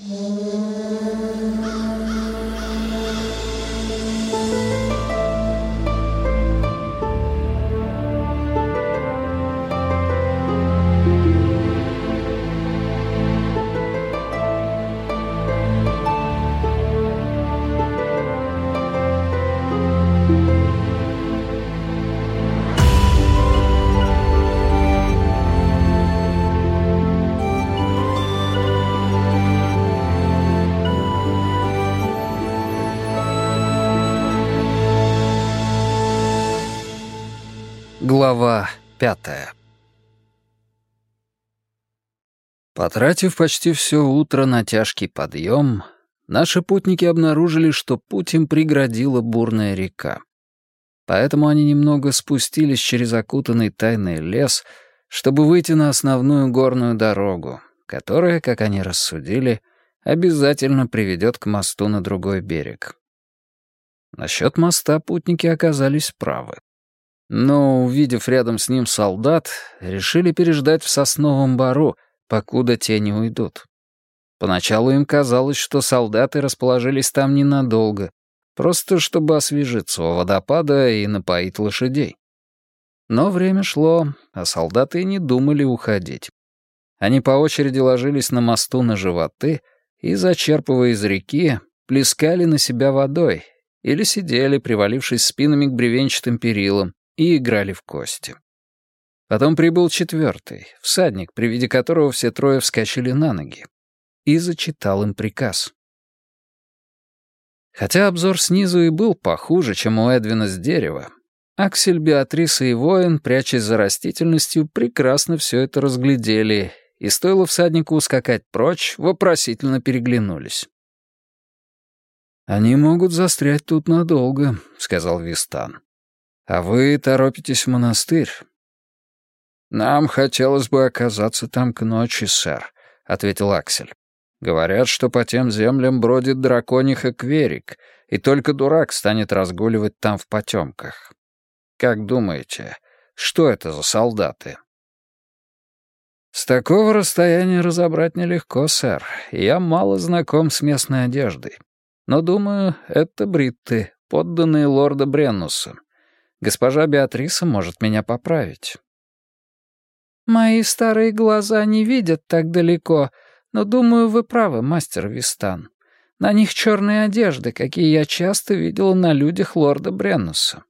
Mm-hmm. Потратив почти все утро на тяжкий подъем, наши путники обнаружили, что путь им преградила бурная река. Поэтому они немного спустились через окутанный тайный лес, чтобы выйти на основную горную дорогу, которая, как они рассудили, обязательно приведет к мосту на другой берег. Насчет моста путники оказались правы но, увидев рядом с ним солдат, решили переждать в сосновом бару, покуда те не уйдут. Поначалу им казалось, что солдаты расположились там ненадолго, просто чтобы освежиться у водопада и напоить лошадей. Но время шло, а солдаты не думали уходить. Они по очереди ложились на мосту на животы и, зачерпывая из реки, плескали на себя водой или сидели, привалившись спинами к бревенчатым перилам, и играли в кости. Потом прибыл четвертый, всадник, при виде которого все трое вскочили на ноги, и зачитал им приказ. Хотя обзор снизу и был похуже, чем у Эдвина с дерева, Аксель, Беатриса и воин, прячась за растительностью, прекрасно все это разглядели, и стоило всаднику ускакать прочь, вопросительно переглянулись. «Они могут застрять тут надолго», — сказал Вистан. «А вы торопитесь в монастырь?» «Нам хотелось бы оказаться там к ночи, сэр», — ответил Аксель. «Говорят, что по тем землям бродит дракониха Кверик, и только дурак станет разгуливать там в потемках. Как думаете, что это за солдаты?» «С такого расстояния разобрать нелегко, сэр. Я мало знаком с местной одеждой. Но, думаю, это бритты, подданные лорда Бреннуса. Госпожа Беатриса может меня поправить». «Мои старые глаза не видят так далеко, но, думаю, вы правы, мастер Вистан. На них черные одежды, какие я часто видела на людях лорда Бреннуса».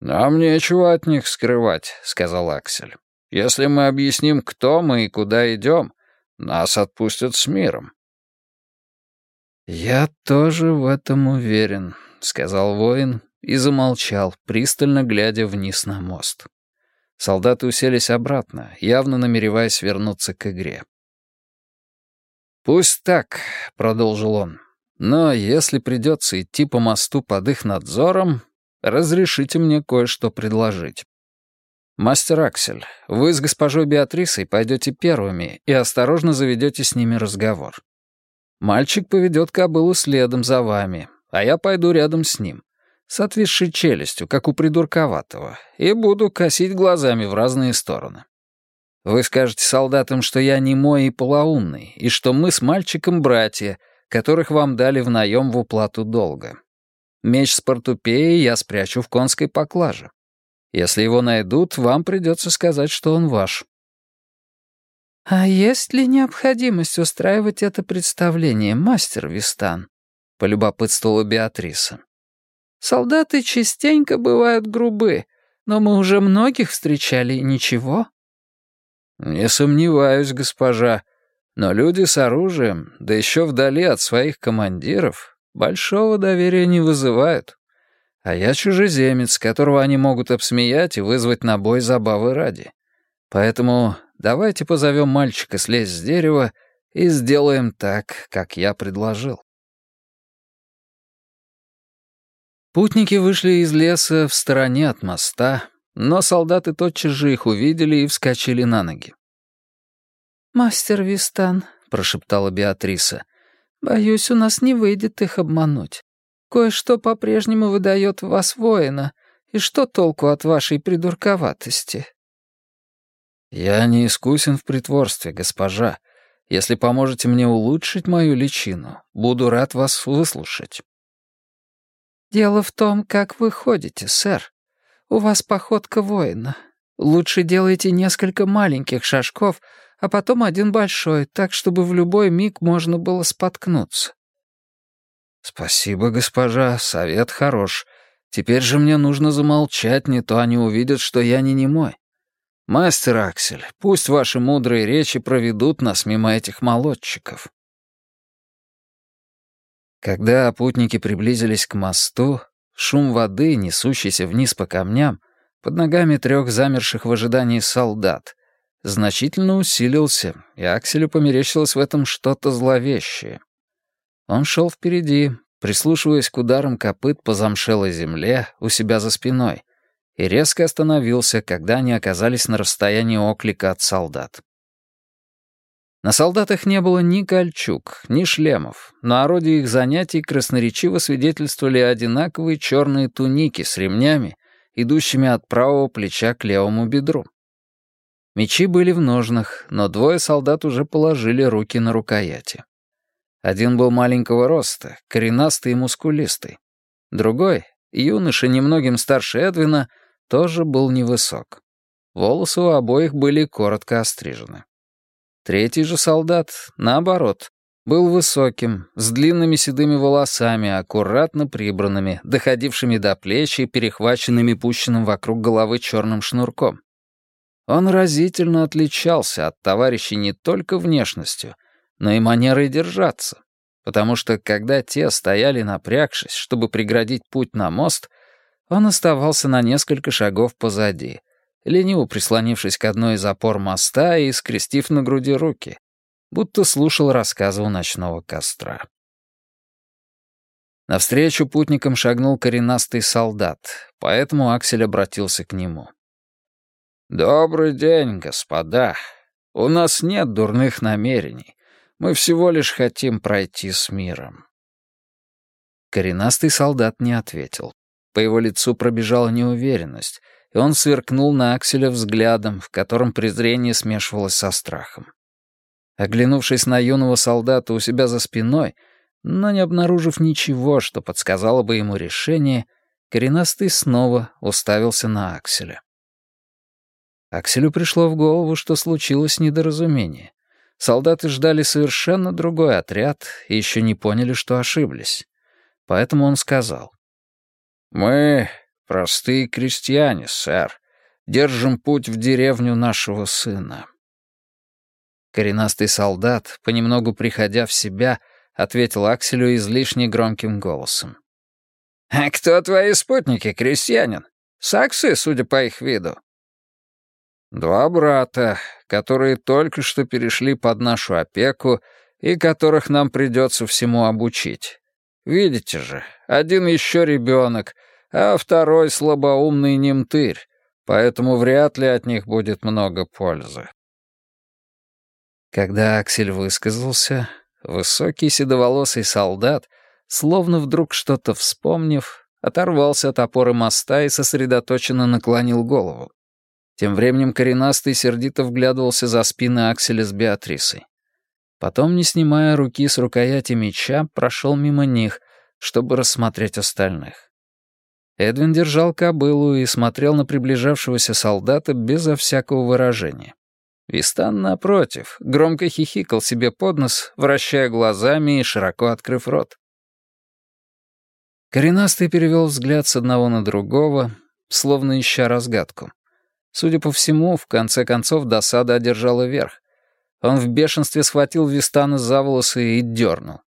«Нам нечего от них скрывать», — сказал Аксель. «Если мы объясним, кто мы и куда идем, нас отпустят с миром». «Я тоже в этом уверен», — сказал воин и замолчал, пристально глядя вниз на мост. Солдаты уселись обратно, явно намереваясь вернуться к игре. «Пусть так», — продолжил он, — «но если придется идти по мосту под их надзором, разрешите мне кое-что предложить. Мастер Аксель, вы с госпожой Беатрисой пойдете первыми и осторожно заведете с ними разговор. Мальчик поведет кобылу следом за вами, а я пойду рядом с ним с отвисшей челюстью, как у придурковатого, и буду косить глазами в разные стороны. Вы скажете солдатам, что я не мой и полоумный, и что мы с мальчиком братья, которых вам дали в наем в уплату долга. Меч с портупеей я спрячу в конской поклаже. Если его найдут, вам придется сказать, что он ваш. «А есть ли необходимость устраивать это представление, мастер Вистан?» — полюбопытствовала Беатриса. Солдаты частенько бывают грубы, но мы уже многих встречали, ничего». «Не сомневаюсь, госпожа, но люди с оружием, да еще вдали от своих командиров, большого доверия не вызывают. А я чужеземец, которого они могут обсмеять и вызвать на бой забавы ради. Поэтому давайте позовем мальчика слезть с дерева и сделаем так, как я предложил». Путники вышли из леса в стороне от моста, но солдаты тотчас же их увидели и вскочили на ноги. «Мастер Вистан», — прошептала Беатриса, — «боюсь, у нас не выйдет их обмануть. Кое-что по-прежнему выдает вас воина, и что толку от вашей придурковатости?» «Я не искусен в притворстве, госпожа. Если поможете мне улучшить мою личину, буду рад вас выслушать». «Дело в том, как вы ходите, сэр. У вас походка воина. Лучше делайте несколько маленьких шажков, а потом один большой, так, чтобы в любой миг можно было споткнуться». «Спасибо, госпожа, совет хорош. Теперь же мне нужно замолчать, не то они увидят, что я не немой. «Мастер Аксель, пусть ваши мудрые речи проведут нас мимо этих молодчиков». Когда путники приблизились к мосту, шум воды, несущийся вниз по камням, под ногами трех замерших в ожидании солдат, значительно усилился, и Акселю померещилось в этом что-то зловещее. Он шел впереди, прислушиваясь к ударам копыт по замшелой земле у себя за спиной, и резко остановился, когда они оказались на расстоянии оклика от солдат. На солдатах не было ни кольчуг, ни шлемов, но о роде их занятий красноречиво свидетельствовали одинаковые черные туники с ремнями, идущими от правого плеча к левому бедру. Мечи были в ножнах, но двое солдат уже положили руки на рукояти. Один был маленького роста, коренастый и мускулистый. Другой, юноша немногим старше Эдвина, тоже был невысок. Волосы у обоих были коротко острижены. Третий же солдат, наоборот, был высоким, с длинными седыми волосами, аккуратно прибранными, доходившими до плеч и перехваченными пущенным вокруг головы черным шнурком. Он разительно отличался от товарищей не только внешностью, но и манерой держаться, потому что, когда те стояли напрягшись, чтобы преградить путь на мост, он оставался на несколько шагов позади, лениво прислонившись к одной из опор моста и скрестив на груди руки, будто слушал рассказы у ночного костра. Навстречу путникам шагнул коренастый солдат, поэтому Аксель обратился к нему. «Добрый день, господа. У нас нет дурных намерений. Мы всего лишь хотим пройти с миром». Коренастый солдат не ответил. По его лицу пробежала неуверенность, он сверкнул на Акселя взглядом, в котором презрение смешивалось со страхом. Оглянувшись на юного солдата у себя за спиной, но не обнаружив ничего, что подсказало бы ему решение, коренастый снова уставился на Акселя. Акселю пришло в голову, что случилось недоразумение. Солдаты ждали совершенно другой отряд и еще не поняли, что ошиблись. Поэтому он сказал. «Мы простые крестьяне, сэр. Держим путь в деревню нашего сына». Коренастый солдат, понемногу приходя в себя, ответил Акселю излишне громким голосом. «А кто твои спутники, крестьянин? Саксы, судя по их виду?» «Два брата, которые только что перешли под нашу опеку и которых нам придется всему обучить. Видите же, один еще ребенок, а второй слабоумный немтырь, поэтому вряд ли от них будет много пользы. Когда Аксель высказался, высокий седоволосый солдат, словно вдруг что-то вспомнив, оторвался от опоры моста и сосредоточенно наклонил голову. Тем временем коренастый сердито вглядывался за спины Акселя с Беатрисой. Потом, не снимая руки с рукояти меча, прошел мимо них, чтобы рассмотреть остальных. Эдвин держал кобылу и смотрел на приближавшегося солдата безо всякого выражения. Вистан, напротив, громко хихикал себе под нос, вращая глазами и широко открыв рот. Коренастый перевел взгляд с одного на другого, словно ища разгадку. Судя по всему, в конце концов досада одержала верх. Он в бешенстве схватил Вистана за волосы и дернул.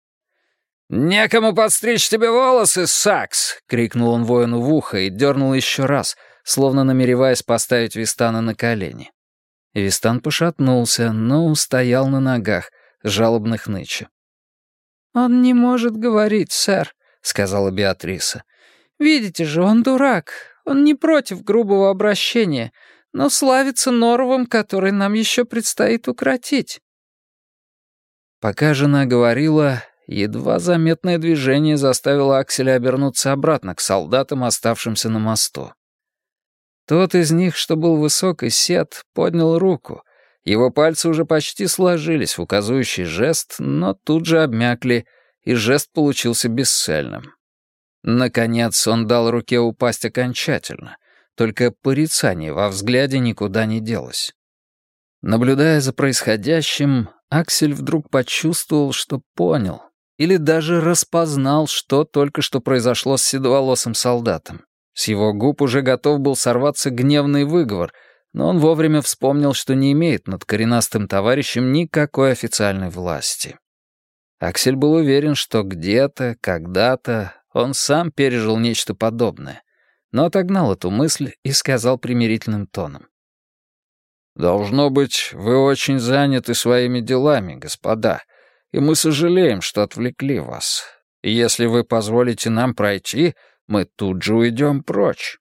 «Некому подстричь тебе волосы, Сакс!» — крикнул он воину в ухо и дернул еще раз, словно намереваясь поставить Вистана на колени. Вистан пошатнулся, но устоял на ногах, жалобных ныча. «Он не может говорить, сэр», — сказала Беатриса. «Видите же, он дурак. Он не против грубого обращения, но славится норовом, который нам еще предстоит укротить». Пока жена говорила, едва заметное движение заставило Акселя обернуться обратно к солдатам, оставшимся на мосту. Тот из них, что был высок и сед, поднял руку. Его пальцы уже почти сложились в указующий жест, но тут же обмякли, и жест получился бесцельным. Наконец он дал руке упасть окончательно, только порицание во взгляде никуда не делось. Наблюдая за происходящим, Аксель вдруг почувствовал, что понял, или даже распознал, что только что произошло с седоволосым солдатом. С его губ уже готов был сорваться гневный выговор, но он вовремя вспомнил, что не имеет над коренастым товарищем никакой официальной власти. Аксель был уверен, что где-то, когда-то он сам пережил нечто подобное, но отогнал эту мысль и сказал примирительным тоном. «Должно быть, вы очень заняты своими делами, господа, и мы сожалеем, что отвлекли вас. Если вы позволите нам пройти, мы тут же уйдем прочь».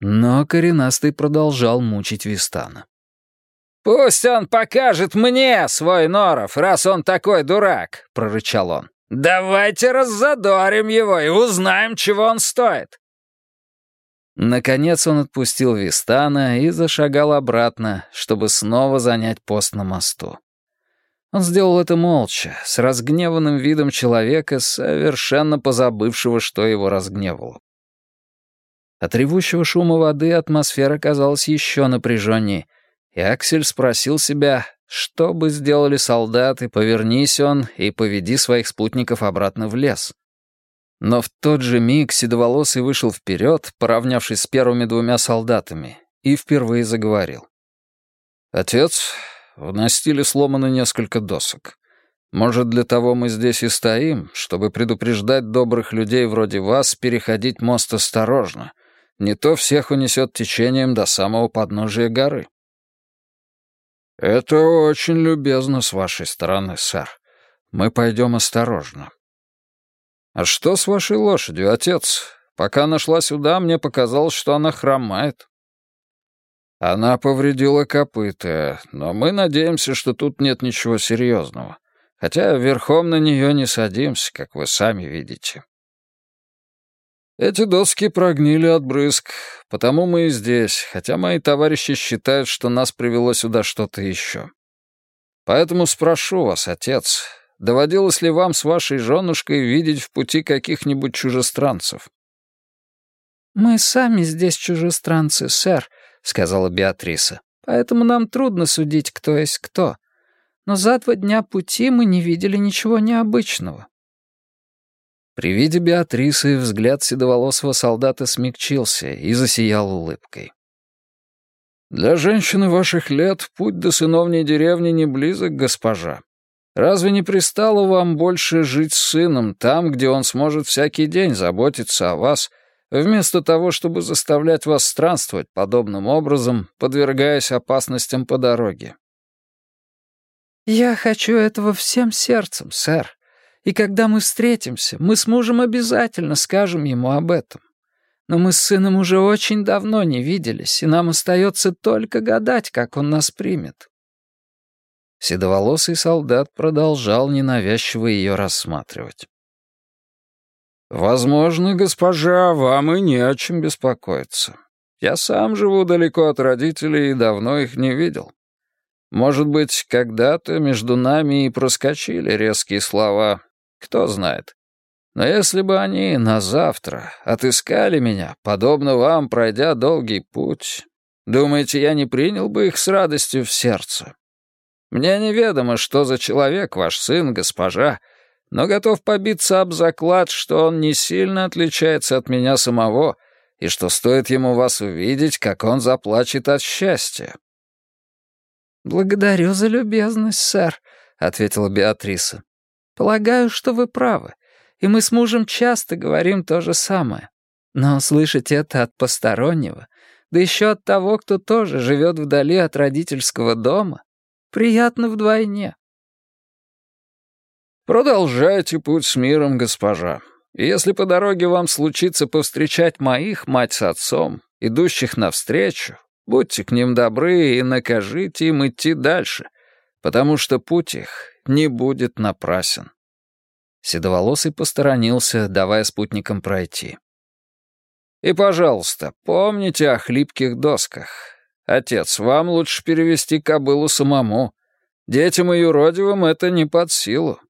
Но коренастый продолжал мучить Вистана. «Пусть он покажет мне свой норов, раз он такой дурак», — прорычал он. «Давайте раззадорим его и узнаем, чего он стоит». Наконец он отпустил Вистана и зашагал обратно, чтобы снова занять пост на мосту. Он сделал это молча, с разгневанным видом человека, совершенно позабывшего, что его разгневало. От ревущего шума воды атмосфера казалась еще напряженнее, и Аксель спросил себя, что бы сделали солдаты, повернись он и поведи своих спутников обратно в лес. Но в тот же миг Седоволосый вышел вперед, поравнявшись с первыми двумя солдатами, и впервые заговорил. «Отец, в настиле сломано несколько досок. Может, для того мы здесь и стоим, чтобы предупреждать добрых людей вроде вас переходить мост осторожно. Не то всех унесет течением до самого подножия горы». «Это очень любезно с вашей стороны, сэр. Мы пойдем осторожно», «А что с вашей лошадью, отец? Пока она шла сюда, мне показалось, что она хромает». Она повредила копыта, но мы надеемся, что тут нет ничего серьезного. Хотя верхом на нее не садимся, как вы сами видите. Эти доски прогнили от брызг, потому мы и здесь, хотя мои товарищи считают, что нас привело сюда что-то еще. Поэтому спрошу вас, отец, Доводилось ли вам с вашей женушкой видеть в пути каких-нибудь чужестранцев?» «Мы сами здесь чужестранцы, сэр», — сказала Беатриса. «Поэтому нам трудно судить, кто есть кто. Но за два дня пути мы не видели ничего необычного». При виде Беатрисы взгляд седоволосого солдата смягчился и засиял улыбкой. «Для женщины ваших лет путь до сыновней деревни не близок, госпожа. Разве не пристало вам больше жить с сыном там, где он сможет всякий день заботиться о вас, вместо того, чтобы заставлять вас странствовать подобным образом, подвергаясь опасностям по дороге?» «Я хочу этого всем сердцем, сэр. И когда мы встретимся, мы с мужем обязательно скажем ему об этом. Но мы с сыном уже очень давно не виделись, и нам остается только гадать, как он нас примет». Седоволосый солдат продолжал ненавязчиво ее рассматривать. «Возможно, госпожа, вам и не о чем беспокоиться. Я сам живу далеко от родителей и давно их не видел. Может быть, когда-то между нами и проскочили резкие слова, кто знает. Но если бы они на завтра отыскали меня, подобно вам, пройдя долгий путь, думаете, я не принял бы их с радостью в сердце?» Мне неведомо, что за человек ваш сын, госпожа, но готов побиться об заклад, что он не сильно отличается от меня самого, и что стоит ему вас увидеть, как он заплачет от счастья». «Благодарю за любезность, сэр», — ответила Беатриса. «Полагаю, что вы правы, и мы с мужем часто говорим то же самое. Но слышать это от постороннего, да еще от того, кто тоже живет вдали от родительского дома, Приятно вдвойне». «Продолжайте путь с миром, госпожа. Если по дороге вам случится повстречать моих, мать с отцом, идущих навстречу, будьте к ним добры и накажите им идти дальше, потому что путь их не будет напрасен». Седоволосый посторонился, давая спутникам пройти. «И, пожалуйста, помните о хлипких досках. Отец, вам лучше перевести кобылу самому. Детям и юродивым это не под силу».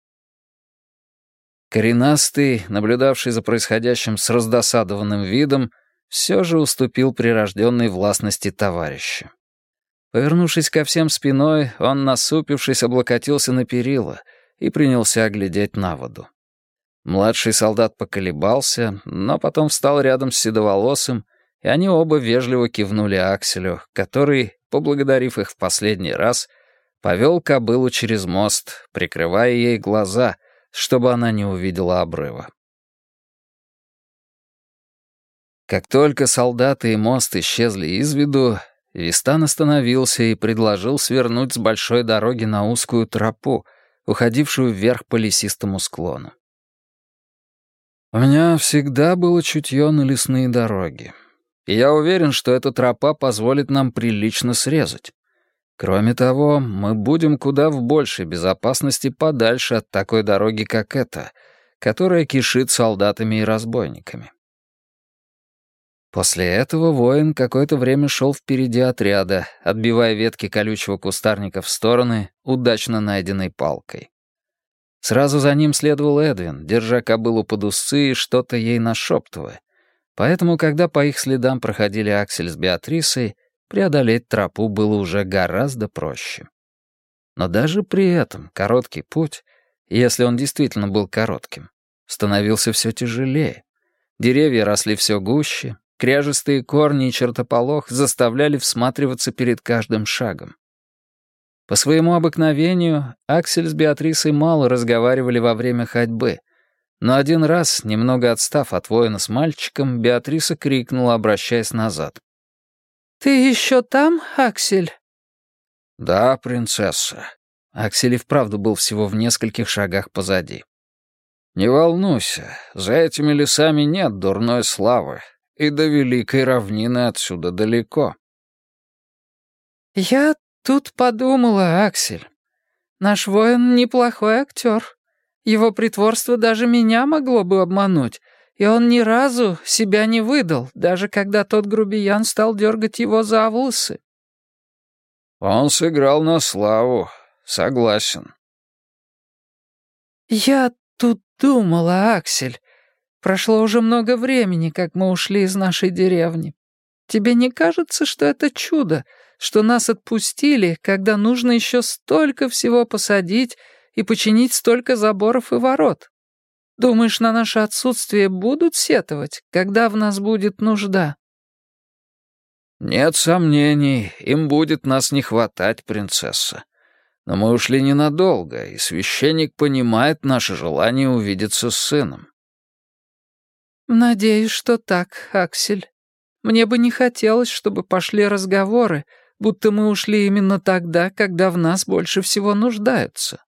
Коренастый, наблюдавший за происходящим с раздосадованным видом, все же уступил прирожденной властности товарища. Повернувшись ко всем спиной, он, насупившись, облокотился на перила и принялся оглядеть на воду. Младший солдат поколебался, но потом встал рядом с седоволосым, и они оба вежливо кивнули Акселю, который, поблагодарив их в последний раз, повел кобылу через мост, прикрывая ей глаза, чтобы она не увидела обрыва. Как только солдаты и мост исчезли из виду, Вистан остановился и предложил свернуть с большой дороги на узкую тропу, уходившую вверх по лесистому склону. У меня всегда было чутье на лесные дороги. И я уверен, что эта тропа позволит нам прилично срезать. Кроме того, мы будем куда в большей безопасности подальше от такой дороги, как эта, которая кишит солдатами и разбойниками. После этого воин какое-то время шел впереди отряда, отбивая ветки колючего кустарника в стороны удачно найденной палкой. Сразу за ним следовал Эдвин, держа кобылу под усы и что-то ей нашептывая. Поэтому, когда по их следам проходили Аксель с Беатрисой, преодолеть тропу было уже гораздо проще. Но даже при этом короткий путь, если он действительно был коротким, становился все тяжелее. Деревья росли все гуще, Кряжестые корни и чертополох заставляли всматриваться перед каждым шагом. По своему обыкновению Аксель с Беатрисой мало разговаривали во время ходьбы, но один раз, немного отстав от воина с мальчиком, Беатриса крикнула, обращаясь назад. «Ты еще там, Аксель?» «Да, принцесса». Аксель и вправду был всего в нескольких шагах позади. «Не волнуйся, за этими лесами нет дурной славы, и до Великой равнины отсюда далеко». «Я тут подумала, Аксель. Наш воин неплохой актер. Его притворство даже меня могло бы обмануть, и он ни разу себя не выдал, даже когда тот грубиян стал дергать его за волосы». «Он сыграл на славу, согласен». «Я тут думала, Аксель, Прошло уже много времени, как мы ушли из нашей деревни. Тебе не кажется, что это чудо, что нас отпустили, когда нужно еще столько всего посадить и починить столько заборов и ворот? Думаешь, на наше отсутствие будут сетовать, когда в нас будет нужда?» «Нет сомнений, им будет нас не хватать, принцесса. Но мы ушли ненадолго, и священник понимает наше желание увидеться с сыном. «Надеюсь, что так, Аксель. Мне бы не хотелось, чтобы пошли разговоры, будто мы ушли именно тогда, когда в нас больше всего нуждаются».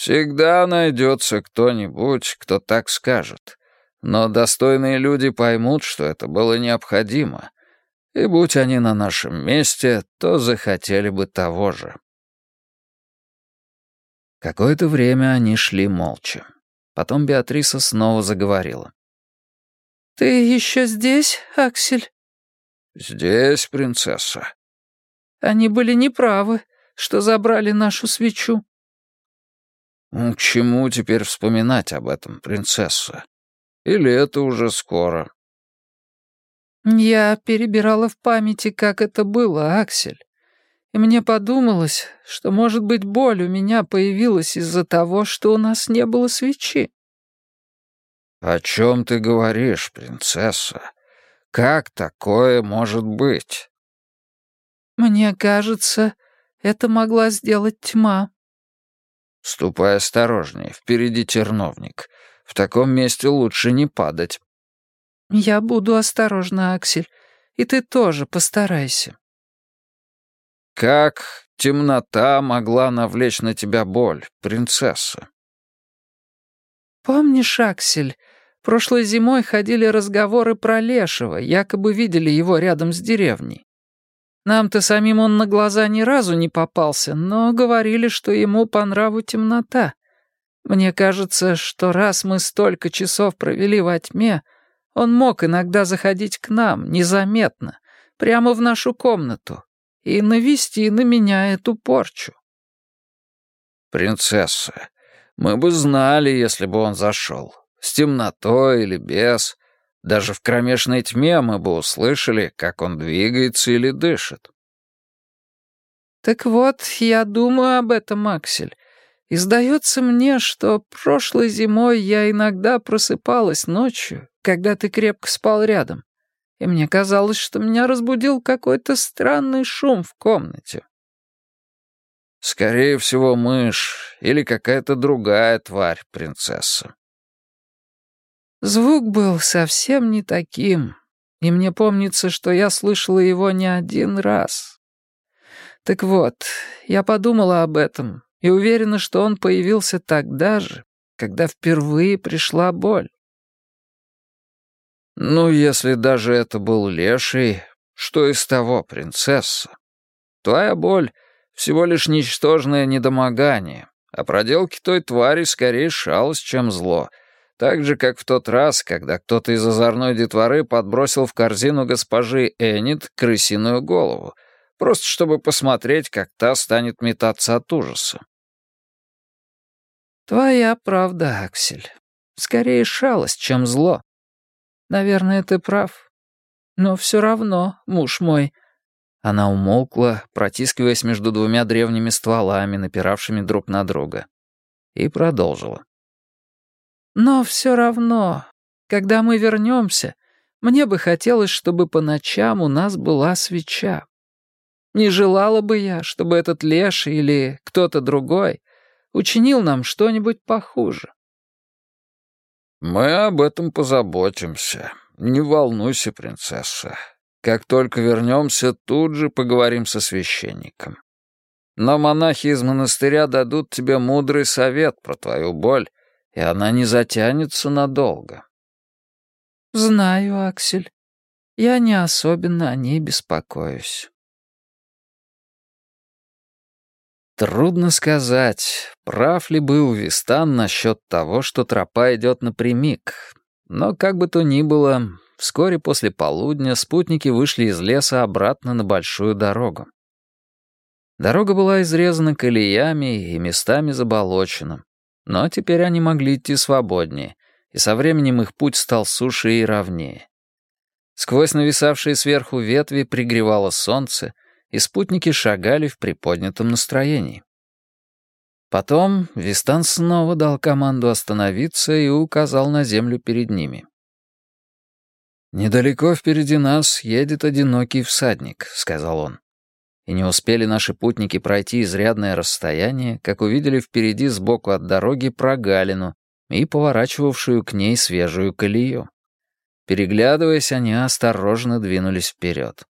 «Всегда найдется кто-нибудь, кто так скажет. Но достойные люди поймут, что это было необходимо, и будь они на нашем месте, то захотели бы того же». Какое-то время они шли молча. Потом Беатриса снова заговорила. «Ты еще здесь, Аксель?» «Здесь, принцесса». «Они были неправы, что забрали нашу свечу». «К чему теперь вспоминать об этом, принцесса? Или это уже скоро?» «Я перебирала в памяти, как это было, Аксель и мне подумалось, что, может быть, боль у меня появилась из-за того, что у нас не было свечи. «О чем ты говоришь, принцесса? Как такое может быть?» «Мне кажется, это могла сделать тьма». «Ступай осторожнее, впереди терновник. В таком месте лучше не падать». «Я буду осторожна, Аксель, и ты тоже постарайся». Как темнота могла навлечь на тебя боль, принцесса? Помнишь, Аксель, прошлой зимой ходили разговоры про Лешего, якобы видели его рядом с деревней. Нам-то самим он на глаза ни разу не попался, но говорили, что ему по нраву темнота. Мне кажется, что раз мы столько часов провели во тьме, он мог иногда заходить к нам, незаметно, прямо в нашу комнату и навести на меня эту порчу. «Принцесса, мы бы знали, если бы он зашел. С темнотой или без. Даже в кромешной тьме мы бы услышали, как он двигается или дышит». «Так вот, я думаю об этом, Аксель, и сдается мне, что прошлой зимой я иногда просыпалась ночью, когда ты крепко спал рядом, и мне казалось, что меня разбудил какой-то странный шум в комнате. Скорее всего, мышь или какая-то другая тварь, принцесса. Звук был совсем не таким, и мне помнится, что я слышала его не один раз. Так вот, я подумала об этом и уверена, что он появился тогда же, когда впервые пришла боль. Ну, если даже это был леший, что из того, принцесса? Твоя боль всего лишь ничтожное недомогание, а проделки той твари скорее шалость, чем зло, так же, как в тот раз, когда кто-то из озорной детворы подбросил в корзину госпожи Энит крысиную голову, просто чтобы посмотреть, как та станет метаться от ужаса. «Твоя правда, Аксель. Скорее шалость, чем зло. Наверное, ты прав. Но все равно, муж мой, она умолкла, протискиваясь между двумя древними стволами, напиравшими друг на друга. И продолжила. «Но все равно, когда мы вернемся, мне бы хотелось, чтобы по ночам у нас была свеча. Не желала бы я, чтобы этот Леш или кто-то другой учинил нам что-нибудь похуже». «Мы об этом позаботимся. Не волнуйся, принцесса. Как только вернемся, тут же поговорим со священником. Но монахи из монастыря дадут тебе мудрый совет про твою боль, и она не затянется надолго. Знаю, Аксель. Я не особенно о ней беспокоюсь. Трудно сказать, прав ли был Вистан насчет того, что тропа идет напрямик. Но как бы то ни было, Вскоре после полудня спутники вышли из леса обратно на большую дорогу. Дорога была изрезана колеями и местами заболочена, но теперь они могли идти свободнее, и со временем их путь стал суше и ровнее. Сквозь нависавшие сверху ветви пригревало солнце, и спутники шагали в приподнятом настроении. Потом Вистан снова дал команду остановиться и указал на землю перед ними. «Недалеко впереди нас едет одинокий всадник», — сказал он. И не успели наши путники пройти изрядное расстояние, как увидели впереди сбоку от дороги прогалину и поворачивавшую к ней свежую колею. Переглядываясь, они осторожно двинулись вперед.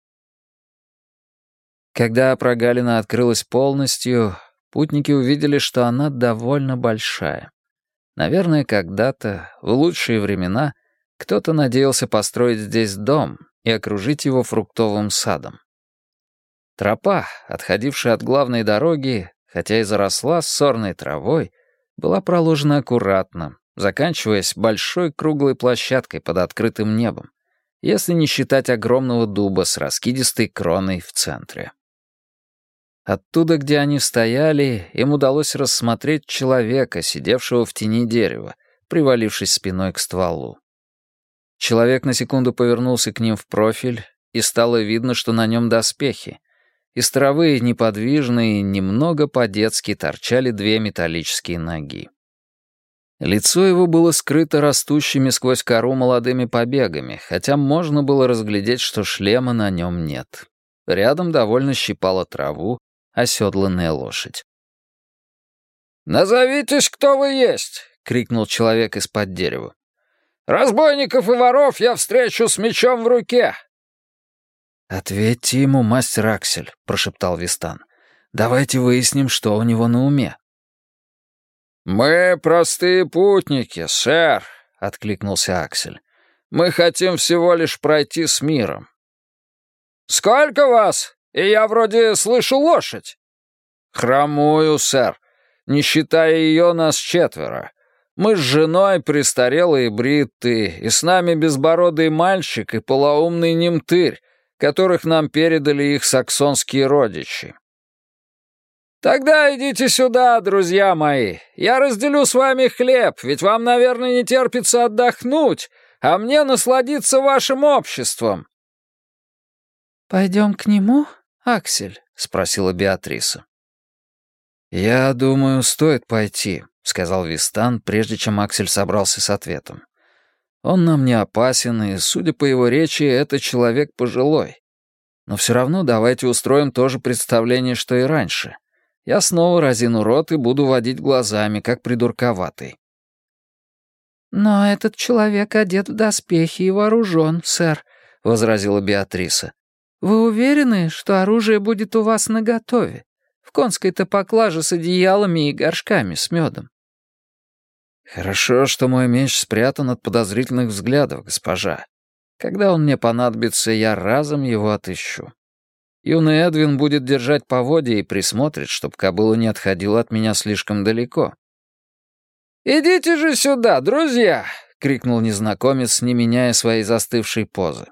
Когда прогалина открылась полностью, путники увидели, что она довольно большая. Наверное, когда-то, в лучшие времена, кто-то надеялся построить здесь дом и окружить его фруктовым садом. Тропа, отходившая от главной дороги, хотя и заросла сорной травой, была проложена аккуратно, заканчиваясь большой круглой площадкой под открытым небом, если не считать огромного дуба с раскидистой кроной в центре. Оттуда, где они стояли, им удалось рассмотреть человека, сидевшего в тени дерева, привалившись спиной к стволу. Человек на секунду повернулся к ним в профиль, и стало видно, что на нем доспехи. Из травы неподвижные, немного по-детски торчали две металлические ноги. Лицо его было скрыто растущими сквозь кору молодыми побегами, хотя можно было разглядеть, что шлема на нем нет. Рядом довольно щипала траву оседланная лошадь. «Назовитесь, кто вы есть!» — крикнул человек из-под дерева. Разбойников и воров я встречу с мечом в руке!» «Ответьте ему, мастер Аксель», — прошептал Вистан. «Давайте выясним, что у него на уме». «Мы простые путники, сэр», — откликнулся Аксель. «Мы хотим всего лишь пройти с миром». «Сколько вас? И я вроде слышу лошадь». «Хромую, сэр. Не считая ее, нас четверо. Мы с женой престарелые бритты, и с нами безбородый мальчик и полоумный немтырь, которых нам передали их саксонские родичи. «Тогда идите сюда, друзья мои. Я разделю с вами хлеб, ведь вам, наверное, не терпится отдохнуть, а мне насладиться вашим обществом». «Пойдем к нему, Аксель?» — спросила Беатриса. «Я думаю, стоит пойти», — сказал Вистан, прежде чем Аксель собрался с ответом. «Он нам не опасен, и, судя по его речи, это человек пожилой. Но все равно давайте устроим то же представление, что и раньше. Я снова разину рот и буду водить глазами, как придурковатый». «Но этот человек одет в доспехи и вооружен, сэр», — возразила Беатриса. «Вы уверены, что оружие будет у вас наготове? В конской-то поклаже с одеялами и горшками с медом». «Хорошо, что мой меч спрятан от подозрительных взглядов, госпожа. Когда он мне понадобится, я разом его отыщу. Юный Эдвин будет держать поводья и присмотрит, чтобы кобыла не отходила от меня слишком далеко». «Идите же сюда, друзья!» — крикнул незнакомец, не меняя своей застывшей позы.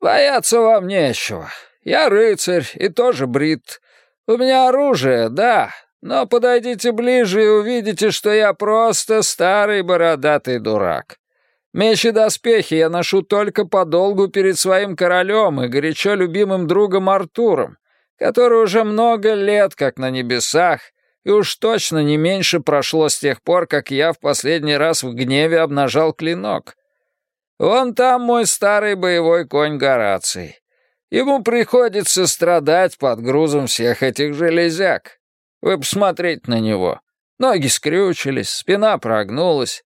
«Бояться вам нечего. Я рыцарь и тоже брит. У меня оружие, да, но подойдите ближе и увидите, что я просто старый бородатый дурак. Меч и доспехи я ношу только подолгу перед своим королем и горячо любимым другом Артуром, который уже много лет как на небесах, и уж точно не меньше прошло с тех пор, как я в последний раз в гневе обнажал клинок. Вон там мой старый боевой конь Гораций. Ему приходится страдать под грузом всех этих железяк. Вы посмотрите на него. Ноги скрючились, спина прогнулась.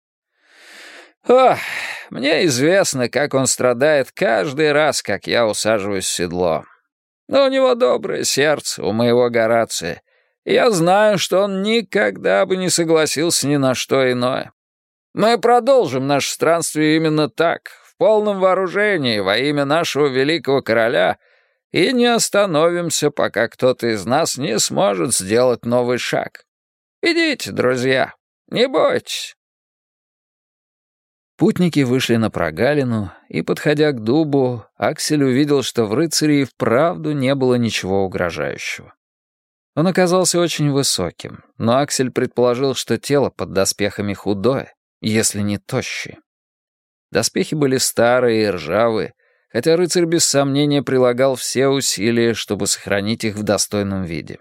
Ох, мне известно, как он страдает каждый раз, как я усаживаюсь в седло. Но у него доброе сердце, у моего Горация. Я знаю, что он никогда бы не согласился ни на что иное. Мы продолжим наше странствие именно так, в полном вооружении, во имя нашего великого короля, и не остановимся, пока кто-то из нас не сможет сделать новый шаг. Идите, друзья, не бойтесь». Путники вышли на прогалину, и, подходя к дубу, Аксель увидел, что в рыцаре и вправду не было ничего угрожающего. Он оказался очень высоким, но Аксель предположил, что тело под доспехами худое, если не тощие. Доспехи были старые и ржавые, хотя рыцарь без сомнения прилагал все усилия, чтобы сохранить их в достойном виде.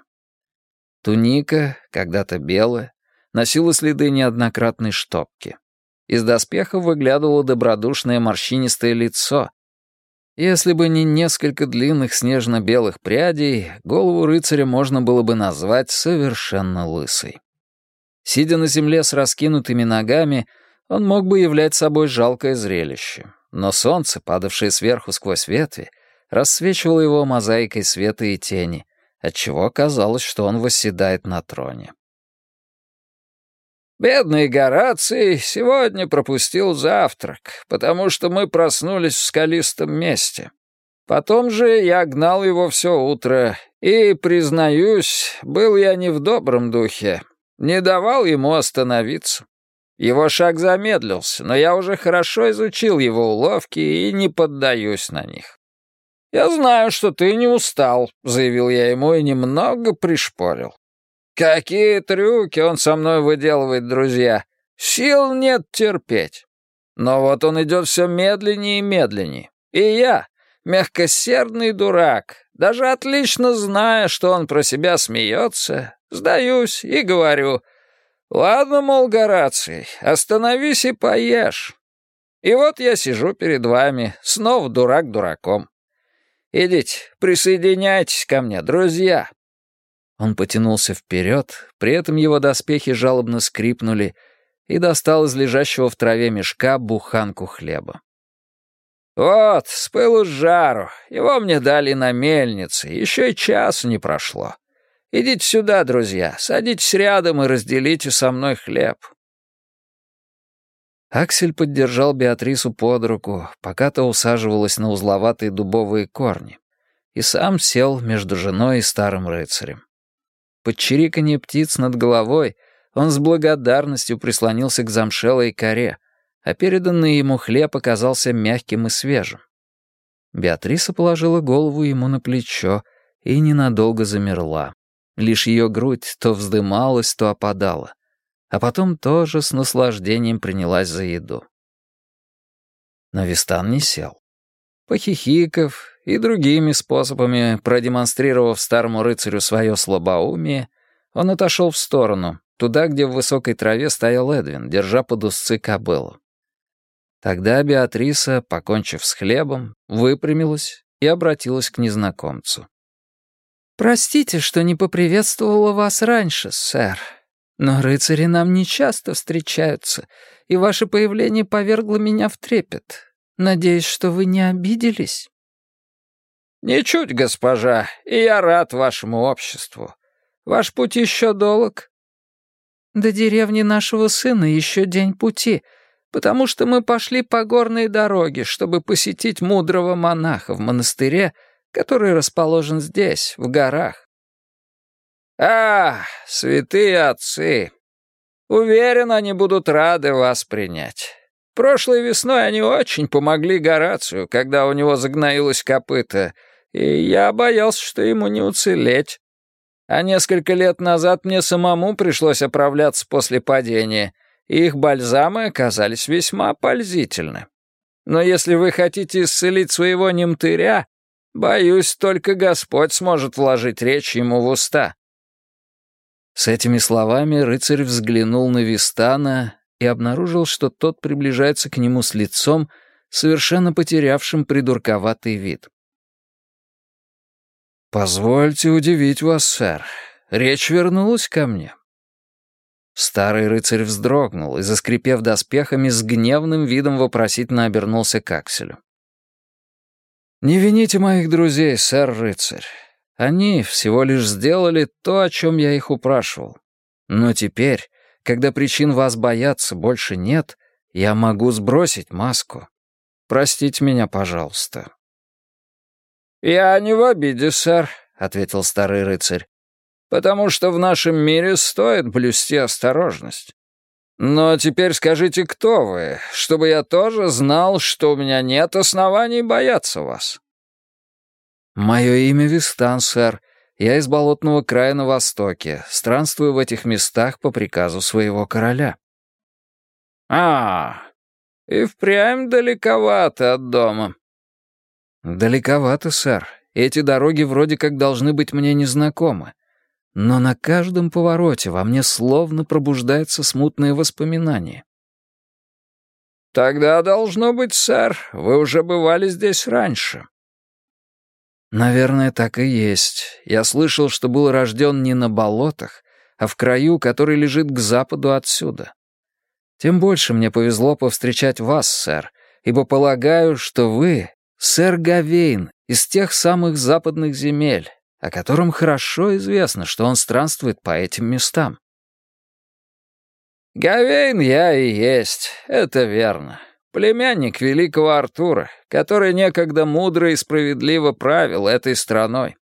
Туника, когда-то белая, носила следы неоднократной штопки. Из доспехов выглядывало добродушное морщинистое лицо. Если бы не несколько длинных снежно-белых прядей, голову рыцаря можно было бы назвать совершенно лысой. Сидя на земле с раскинутыми ногами, он мог бы являть собой жалкое зрелище, но солнце, падавшее сверху сквозь ветви, рассвечивало его мозаикой света и тени, отчего казалось, что он восседает на троне. «Бедный Гораций сегодня пропустил завтрак, потому что мы проснулись в скалистом месте. Потом же я гнал его все утро, и, признаюсь, был я не в добром духе, не давал ему остановиться. Его шаг замедлился, но я уже хорошо изучил его уловки и не поддаюсь на них. «Я знаю, что ты не устал», — заявил я ему и немного пришпорил. «Какие трюки он со мной выделывает, друзья! Сил нет терпеть!» Но вот он идет все медленнее и медленнее. И я, мягкосердный дурак, даже отлично зная, что он про себя смеется, сдаюсь и говорю, «Ладно, мол, Гораций, остановись и поешь». И вот я сижу перед вами, снова дурак дураком. Идите, присоединяйтесь ко мне, друзья». Он потянулся вперед, при этом его доспехи жалобно скрипнули и достал из лежащего в траве мешка буханку хлеба. «Вот, с пылу с жару. Его мне дали на мельнице. Еще и часу не прошло. Идите сюда, друзья, садитесь рядом и разделите со мной хлеб». Аксель поддержал Беатрису под руку, пока та усаживалась на узловатые дубовые корни, и сам сел между женой и старым рыцарем. Под чириканье птиц над головой он с благодарностью прислонился к замшелой коре, а переданный ему хлеб оказался мягким и свежим. Беатриса положила голову ему на плечо и ненадолго замерла. Лишь ее грудь то вздымалась, то опадала. А потом тоже с наслаждением принялась за еду. Но Вистан не сел. Похихиков и другими способами, продемонстрировав старому рыцарю свое слабоумие, он отошел в сторону, туда, где в высокой траве стоял Эдвин, держа под узцы кобылу. Тогда Беатриса, покончив с хлебом, выпрямилась и обратилась к незнакомцу. «Простите, что не поприветствовала вас раньше, сэр, но рыцари нам не часто встречаются, и ваше появление повергло меня в трепет. Надеюсь, что вы не обиделись?» «Ничуть, госпожа, и я рад вашему обществу. Ваш путь еще долг?» «До деревни нашего сына еще день пути, потому что мы пошли по горной дороге, чтобы посетить мудрого монаха в монастыре, который расположен здесь, в горах». «А, святые отцы! Уверен, они будут рады вас принять. Прошлой весной они очень помогли Горацию, когда у него загноилось копыто, и я боялся, что ему не уцелеть. А несколько лет назад мне самому пришлось оправляться после падения, и их бальзамы оказались весьма пользительны. Но если вы хотите исцелить своего немтыря, боюсь, только Господь сможет вложить речь ему в уста». С этими словами рыцарь взглянул на Вистана и обнаружил, что тот приближается к нему с лицом, совершенно потерявшим придурковатый вид. «Позвольте удивить вас, сэр. Речь вернулась ко мне». Старый рыцарь вздрогнул и, заскрипев доспехами, с гневным видом вопросительно обернулся к Акселю. «Не вините моих друзей, сэр-рыцарь. Они всего лишь сделали то, о чем я их упрашивал. Но теперь, когда причин вас бояться больше нет, я могу сбросить маску. Простите меня, пожалуйста». «Я не в обиде, сэр», — ответил старый рыцарь, «потому что в нашем мире стоит блюсти осторожность. Но теперь скажите, кто вы, чтобы я тоже знал, что у меня нет оснований бояться вас». «Мое имя Вистан, сэр. Я из болотного края на востоке, странствую в этих местах по приказу своего короля». «А, и впрямь далековато от дома», «Далековато, сэр. Эти дороги вроде как должны быть мне незнакомы. Но на каждом повороте во мне словно пробуждаются смутные воспоминания». «Тогда, должно быть, сэр, вы уже бывали здесь раньше». «Наверное, так и есть. Я слышал, что был рожден не на болотах, а в краю, который лежит к западу отсюда. Тем больше мне повезло повстречать вас, сэр, ибо полагаю, что вы Сэр Гавейн из тех самых западных земель, о котором хорошо известно, что он странствует по этим местам. Гавейн я и есть, это верно. Племянник великого Артура, который некогда мудро и справедливо правил этой страной.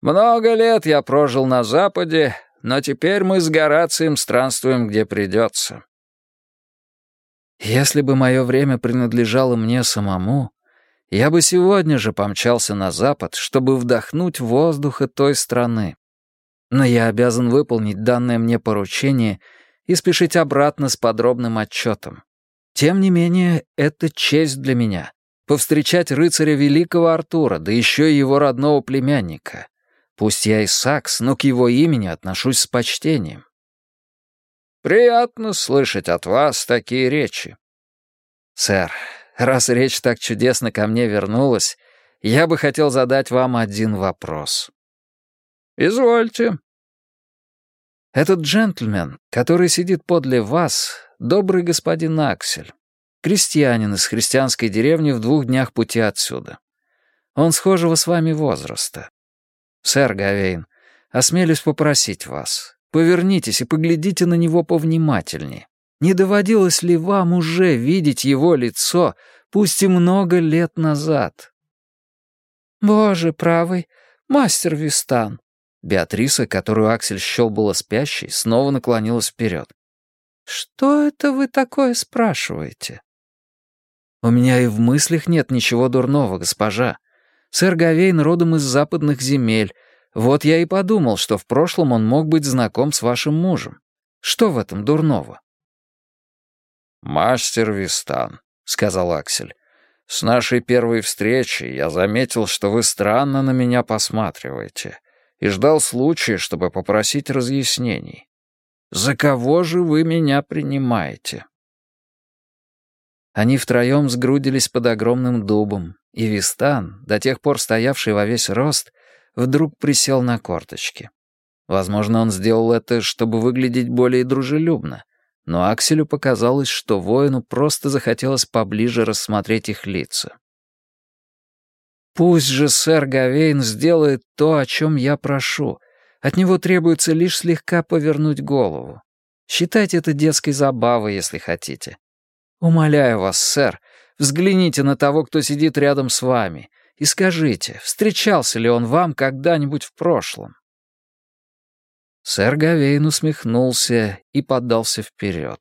Много лет я прожил на Западе, но теперь мы с Горацием странствуем, где придется. Если бы мое время принадлежало мне самому, я бы сегодня же помчался на запад, чтобы вдохнуть воздуха той страны. Но я обязан выполнить данное мне поручение и спешить обратно с подробным отчетом. Тем не менее, это честь для меня — повстречать рыцаря великого Артура, да еще и его родного племянника. Пусть я и сакс, но к его имени отношусь с почтением. «Приятно слышать от вас такие речи». «Сэр, раз речь так чудесно ко мне вернулась, я бы хотел задать вам один вопрос». «Извольте». «Этот джентльмен, который сидит подле вас, добрый господин Аксель, крестьянин из христианской деревни в двух днях пути отсюда. Он схожего с вами возраста. Сэр Гавейн, осмелюсь попросить вас, повернитесь и поглядите на него повнимательнее. Не доводилось ли вам уже видеть его лицо, пусть и много лет назад?» «Боже правый, мастер Вистан!» Беатриса, которую Аксель счел было спящей, снова наклонилась вперед. «Что это вы такое спрашиваете?» У меня и в мыслях нет ничего дурного, госпожа. Сэр Гавейн родом из западных земель. Вот я и подумал, что в прошлом он мог быть знаком с вашим мужем. Что в этом дурного?» «Мастер Вистан», — сказал Аксель. «С нашей первой встречи я заметил, что вы странно на меня посматриваете, и ждал случая, чтобы попросить разъяснений. За кого же вы меня принимаете?» Они втроем сгрудились под огромным дубом, и Вистан, до тех пор стоявший во весь рост, вдруг присел на корточки. Возможно, он сделал это, чтобы выглядеть более дружелюбно, но Акселю показалось, что воину просто захотелось поближе рассмотреть их лица. «Пусть же сэр Гавейн сделает то, о чем я прошу. От него требуется лишь слегка повернуть голову. Считайте это детской забавой, если хотите. Умоляю вас, сэр, взгляните на того, кто сидит рядом с вами, и скажите, встречался ли он вам когда-нибудь в прошлом?» Сэр Гавейн усмехнулся и поддался вперед.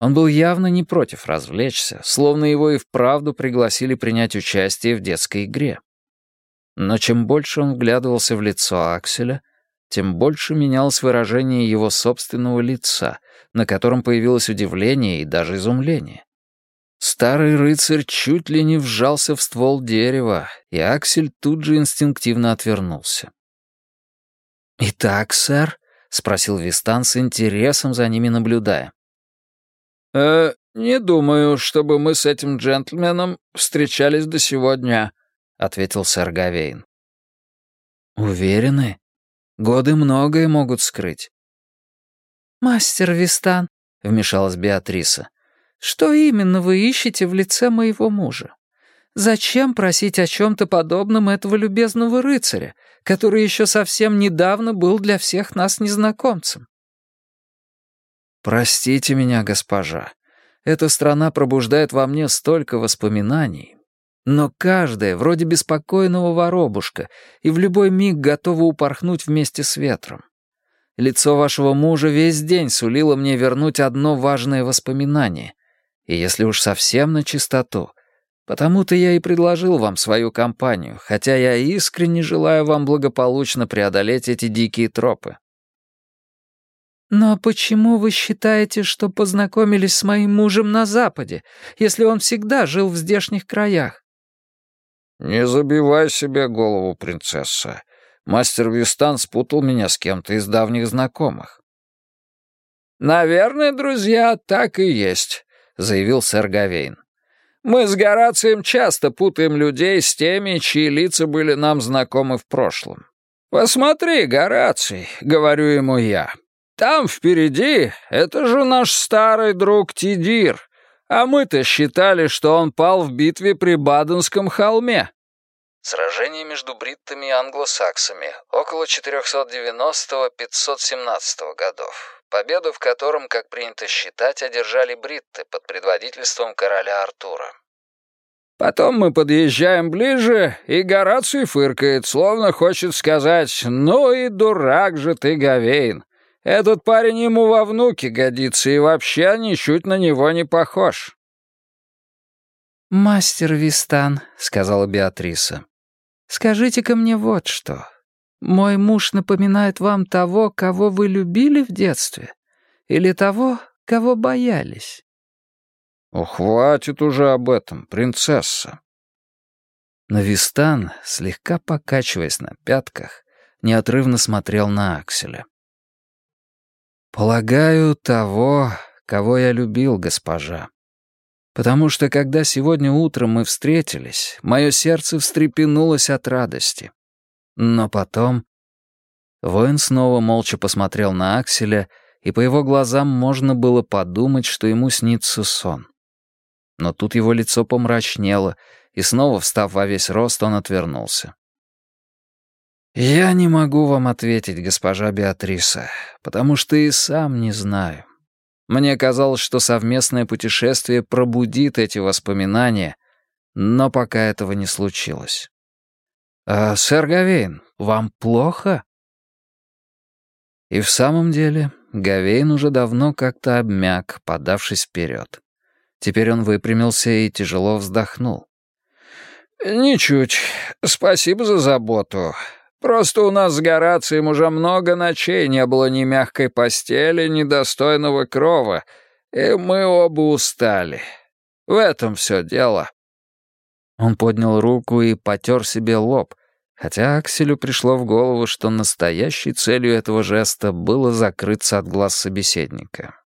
Он был явно не против развлечься, словно его и вправду пригласили принять участие в детской игре. Но чем больше он вглядывался в лицо Акселя, тем больше менялось выражение его собственного лица, на котором появилось удивление и даже изумление. Старый рыцарь чуть ли не вжался в ствол дерева, и Аксель тут же инстинктивно отвернулся. «Итак, сэр?» — спросил Вистан с интересом за ними наблюдая. «Э, не думаю, чтобы мы с этим джентльменом встречались до сегодня», — ответил сэр Гавейн. «Уверены? Годы многое могут скрыть». «Мастер Вистан», — вмешалась Беатриса, — «что именно вы ищете в лице моего мужа? Зачем просить о чем-то подобном этого любезного рыцаря, который еще совсем недавно был для всех нас незнакомцем?» «Простите меня, госпожа. Эта страна пробуждает во мне столько воспоминаний. Но каждая вроде беспокойного воробушка и в любой миг готова упорхнуть вместе с ветром. Лицо вашего мужа весь день сулило мне вернуть одно важное воспоминание. И если уж совсем на чистоту, потому-то я и предложил вам свою компанию, хотя я искренне желаю вам благополучно преодолеть эти дикие тропы. «Но почему вы считаете, что познакомились с моим мужем на Западе, если он всегда жил в здешних краях?» «Не забивай себе голову, принцесса. Мастер Вистан спутал меня с кем-то из давних знакомых». «Наверное, друзья, так и есть», — заявил сэр Гавейн. «Мы с Горацием часто путаем людей с теми, чьи лица были нам знакомы в прошлом. Посмотри, Гораций, — говорю ему я, — там впереди это же наш старый друг Тидир, а мы-то считали, что он пал в битве при Баденском холме». Сражение между бриттами и англосаксами около 490-517 годов, победу в котором, как принято считать, одержали бритты под предводительством короля Артура. Потом мы подъезжаем ближе, и Гораций фыркает, словно хочет сказать «Ну и дурак же ты, Гавейн! Этот парень ему во внуки годится и вообще ничуть на него не похож». «Мастер Вистан», — сказала Беатриса, Скажите-ка мне вот что. Мой муж напоминает вам того, кого вы любили в детстве? Или того, кого боялись?» «О, хватит уже об этом, принцесса!» Но Вистан, слегка покачиваясь на пятках, неотрывно смотрел на Акселя. «Полагаю, того, кого я любил, госпожа. Потому что когда сегодня утром мы встретились, мое сердце встрепенулось от радости. Но потом... Воин снова молча посмотрел на Акселя, и по его глазам можно было подумать, что ему снится сон. Но тут его лицо помрачнело, и снова, встав во весь рост, он отвернулся. «Я не могу вам ответить, госпожа Беатриса, потому что и сам не знаю. Мне казалось, что совместное путешествие пробудит эти воспоминания, но пока этого не случилось. «А, сэр Гавейн, вам плохо?» И в самом деле Гавейн уже давно как-то обмяк, подавшись вперед. Теперь он выпрямился и тяжело вздохнул. «Ничуть. Спасибо за заботу. Просто у нас с Горацием уже много ночей не было ни мягкой постели, ни достойного крова, и мы оба устали. В этом все дело». Он поднял руку и потер себе лоб, хотя Акселю пришло в голову, что настоящей целью этого жеста было закрыться от глаз собеседника.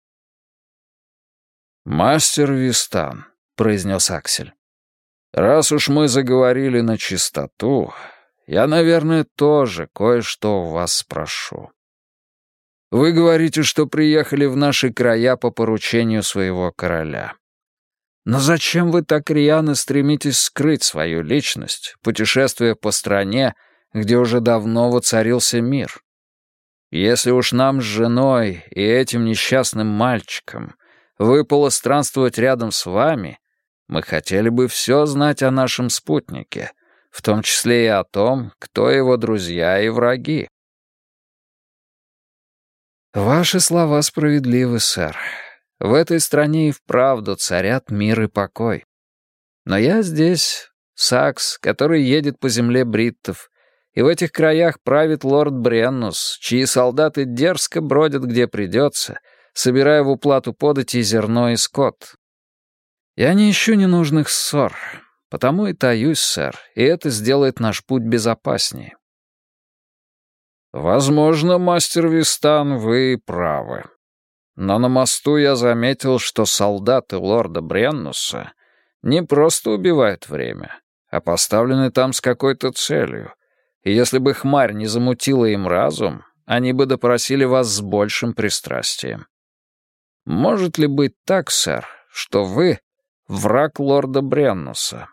«Мастер Вистан», — произнес Аксель. «Раз уж мы заговорили на чистоту, я, наверное, тоже кое-что у вас спрошу. Вы говорите, что приехали в наши края по поручению своего короля. Но зачем вы так рьяно стремитесь скрыть свою личность, путешествуя по стране, где уже давно воцарился мир? Если уж нам с женой и этим несчастным мальчиком выпало странствовать рядом с вами, мы хотели бы все знать о нашем спутнике, в том числе и о том, кто его друзья и враги. Ваши слова справедливы, сэр. В этой стране и вправду царят мир и покой. Но я здесь, Сакс, который едет по земле бриттов, и в этих краях правит лорд Бреннус, чьи солдаты дерзко бродят где придется, собирая в уплату подати зерно и скот. Я не ищу ненужных ссор, потому и таюсь, сэр, и это сделает наш путь безопаснее. Возможно, мастер Вистан, вы правы. Но на мосту я заметил, что солдаты лорда Бреннуса не просто убивают время, а поставлены там с какой-то целью. И если бы хмарь не замутила им разум, они бы допросили вас с большим пристрастием. Может ли быть так, сэр, что вы — враг лорда Бреннуса?»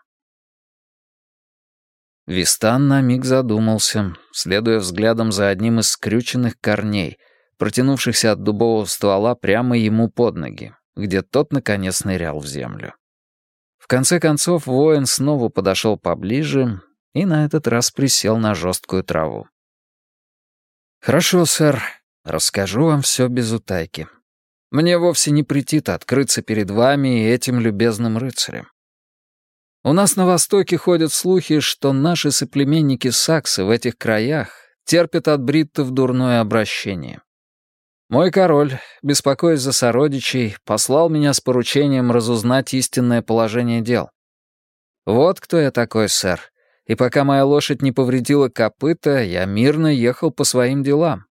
Вистан на миг задумался, следуя взглядом за одним из скрюченных корней — протянувшихся от дубового ствола прямо ему под ноги, где тот, наконец, нырял в землю. В конце концов, воин снова подошел поближе и на этот раз присел на жесткую траву. «Хорошо, сэр, расскажу вам все без утайки. Мне вовсе не претит открыться перед вами и этим любезным рыцарем. У нас на Востоке ходят слухи, что наши соплеменники саксы в этих краях терпят от бриттов дурное обращение. Мой король, беспокоясь за сородичей, послал меня с поручением разузнать истинное положение дел. Вот кто я такой, сэр. И пока моя лошадь не повредила копыта, я мирно ехал по своим делам.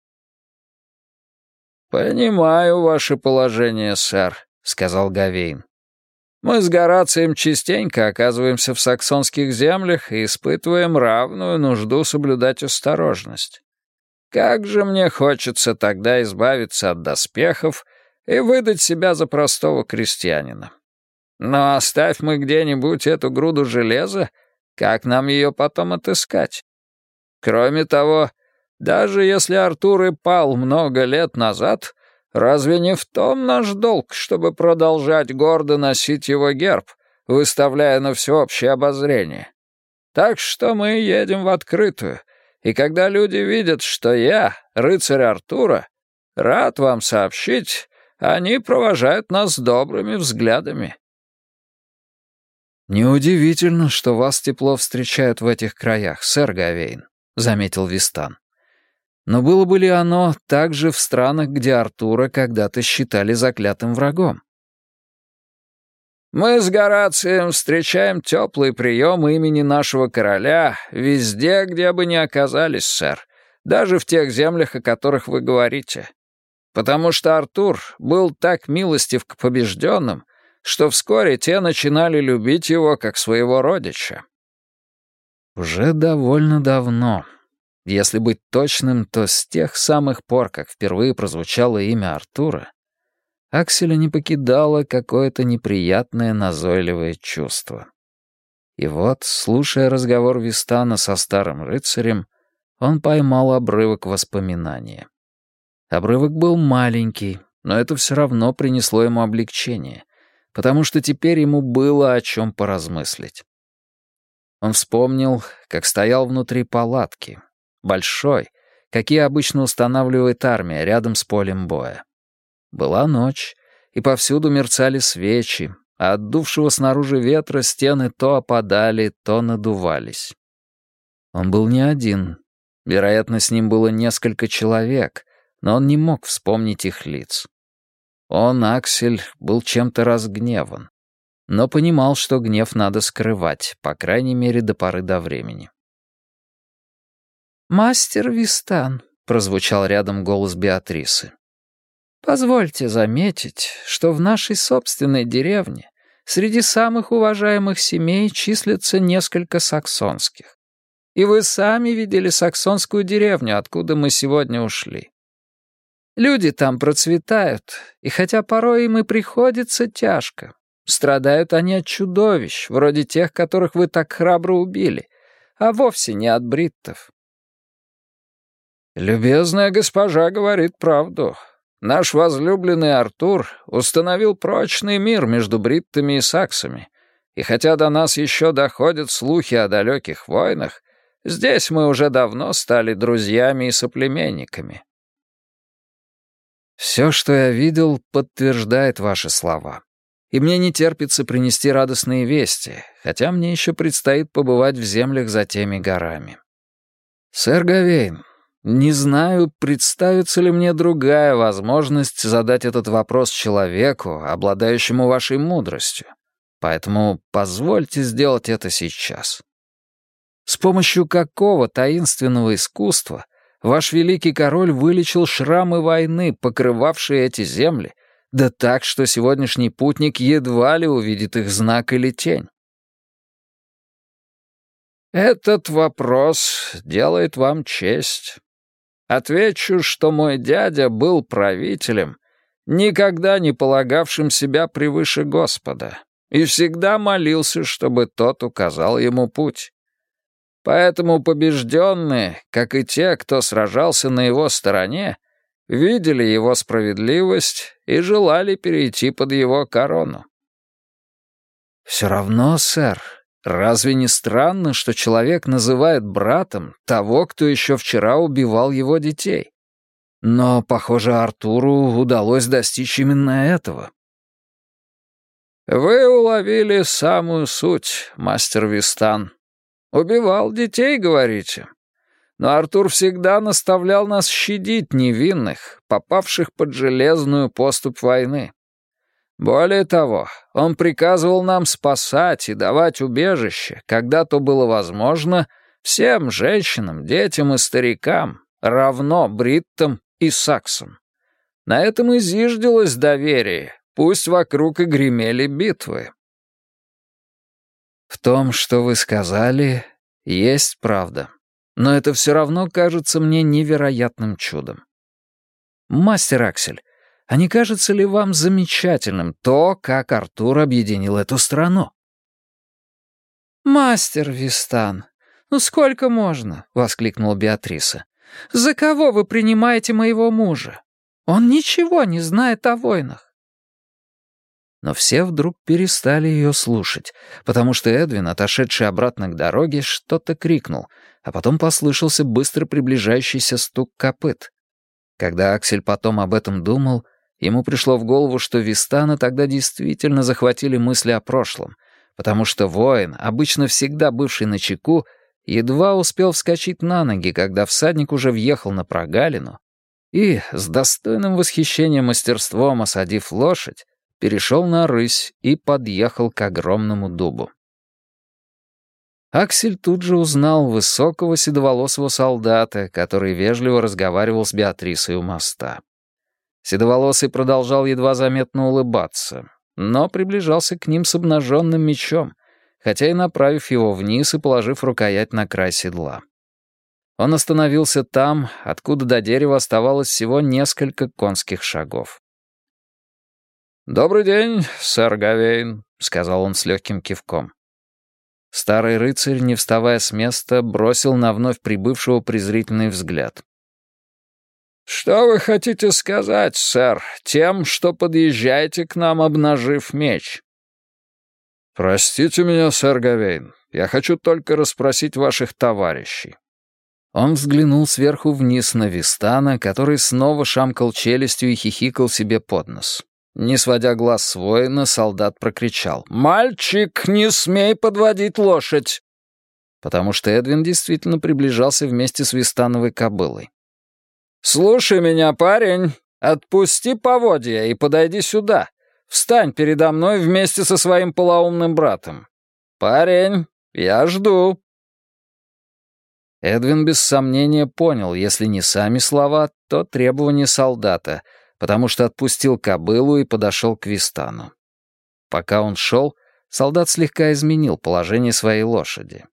«Понимаю ваше положение, сэр», — сказал Гавейн. «Мы с Горацием частенько оказываемся в саксонских землях и испытываем равную нужду соблюдать осторожность. Как же мне хочется тогда избавиться от доспехов и выдать себя за простого крестьянина. Но оставь мы где-нибудь эту груду железа, как нам ее потом отыскать? Кроме того, даже если Артур и пал много лет назад, разве не в том наш долг, чтобы продолжать гордо носить его герб, выставляя на всеобщее обозрение? Так что мы едем в открытую — и когда люди видят, что я, рыцарь Артура, рад вам сообщить, они провожают нас добрыми взглядами». «Неудивительно, что вас тепло встречают в этих краях, сэр Гавейн», — заметил Вистан. «Но было бы ли оно также в странах, где Артура когда-то считали заклятым врагом?» Мы с Горацием встречаем теплый прием имени нашего короля везде, где бы ни оказались, сэр, даже в тех землях, о которых вы говорите. Потому что Артур был так милостив к побежденным, что вскоре те начинали любить его как своего родича. Уже довольно давно. Если быть точным, то с тех самых пор, как впервые прозвучало имя Артура, Акселя не покидало какое-то неприятное назойливое чувство. И вот, слушая разговор Вистана со старым рыцарем, он поймал обрывок воспоминания. Обрывок был маленький, но это все равно принесло ему облегчение, потому что теперь ему было о чем поразмыслить. Он вспомнил, как стоял внутри палатки, большой, какие обычно устанавливает армия рядом с полем боя. Была ночь, и повсюду мерцали свечи, а от дувшего снаружи ветра стены то опадали, то надувались. Он был не один. Вероятно, с ним было несколько человек, но он не мог вспомнить их лиц. Он, Аксель, был чем-то разгневан, но понимал, что гнев надо скрывать, по крайней мере, до поры до времени. «Мастер Вистан», — прозвучал рядом голос Беатрисы. «Позвольте заметить, что в нашей собственной деревне среди самых уважаемых семей числится несколько саксонских. И вы сами видели саксонскую деревню, откуда мы сегодня ушли. Люди там процветают, и хотя порой им и приходится тяжко, страдают они от чудовищ, вроде тех, которых вы так храбро убили, а вовсе не от бриттов. «Любезная госпожа говорит правду. Наш возлюбленный Артур установил прочный мир между бриттами и саксами, и хотя до нас еще доходят слухи о далеких войнах, здесь мы уже давно стали друзьями и соплеменниками». «Все, что я видел, подтверждает ваши слова. И мне не терпится принести радостные вести, хотя мне еще предстоит побывать в землях за теми горами. Сэр Гавейн, не знаю, представится ли мне другая возможность задать этот вопрос человеку, обладающему вашей мудростью. Поэтому позвольте сделать это сейчас. С помощью какого таинственного искусства ваш великий король вылечил шрамы войны, покрывавшие эти земли, да так, что сегодняшний путник едва ли увидит их знак или тень? «Этот вопрос делает вам честь», Отвечу, что мой дядя был правителем, никогда не полагавшим себя превыше Господа, и всегда молился, чтобы тот указал ему путь. Поэтому побежденные, как и те, кто сражался на его стороне, видели его справедливость и желали перейти под его корону. «Все равно, сэр, Разве не странно, что человек называет братом того, кто еще вчера убивал его детей? Но, похоже, Артуру удалось достичь именно этого. «Вы уловили самую суть, мастер Вистан. Убивал детей, говорите? Но Артур всегда наставлял нас щадить невинных, попавших под железную поступь войны. Более того, он приказывал нам спасать и давать убежище, когда то было возможно, всем женщинам, детям и старикам, равно бриттам и саксам. На этом и зиждилось доверие, пусть вокруг и гремели битвы. В том, что вы сказали, есть правда. Но это все равно кажется мне невероятным чудом. Мастер Аксель, а не кажется ли вам замечательным то, как Артур объединил эту страну?» «Мастер Вистан, ну сколько можно?» — воскликнула Беатриса. «За кого вы принимаете моего мужа? Он ничего не знает о войнах». Но все вдруг перестали ее слушать, потому что Эдвин, отошедший обратно к дороге, что-то крикнул, а потом послышался быстро приближающийся стук копыт. Когда Аксель потом об этом думал, Ему пришло в голову, что Вистана тогда действительно захватили мысли о прошлом, потому что воин, обычно всегда бывший на чеку, едва успел вскочить на ноги, когда всадник уже въехал на прогалину, и, с достойным восхищением мастерством осадив лошадь, перешел на рысь и подъехал к огромному дубу. Аксель тут же узнал высокого седоволосого солдата, который вежливо разговаривал с Беатрисой у моста. Седоволосый продолжал едва заметно улыбаться, но приближался к ним с обнаженным мечом, хотя и направив его вниз и положив рукоять на край седла. Он остановился там, откуда до дерева оставалось всего несколько конских шагов. «Добрый день, сэр Гавейн», — сказал он с легким кивком. Старый рыцарь, не вставая с места, бросил на вновь прибывшего презрительный взгляд. «Что вы хотите сказать, сэр, тем, что подъезжаете к нам, обнажив меч?» «Простите меня, сэр Гавейн, я хочу только расспросить ваших товарищей». Он взглянул сверху вниз на Вистана, который снова шамкал челюстью и хихикал себе под нос. Не сводя глаз с воина, солдат прокричал. «Мальчик, не смей подводить лошадь!» Потому что Эдвин действительно приближался вместе с Вистановой кобылой. «Слушай меня, парень! Отпусти поводья и подойди сюда. Встань передо мной вместе со своим полоумным братом. Парень, я жду!» Эдвин без сомнения понял, если не сами слова, то требования солдата — потому что отпустил кобылу и подошел к Вистану. Пока он шел, солдат слегка изменил положение своей лошади.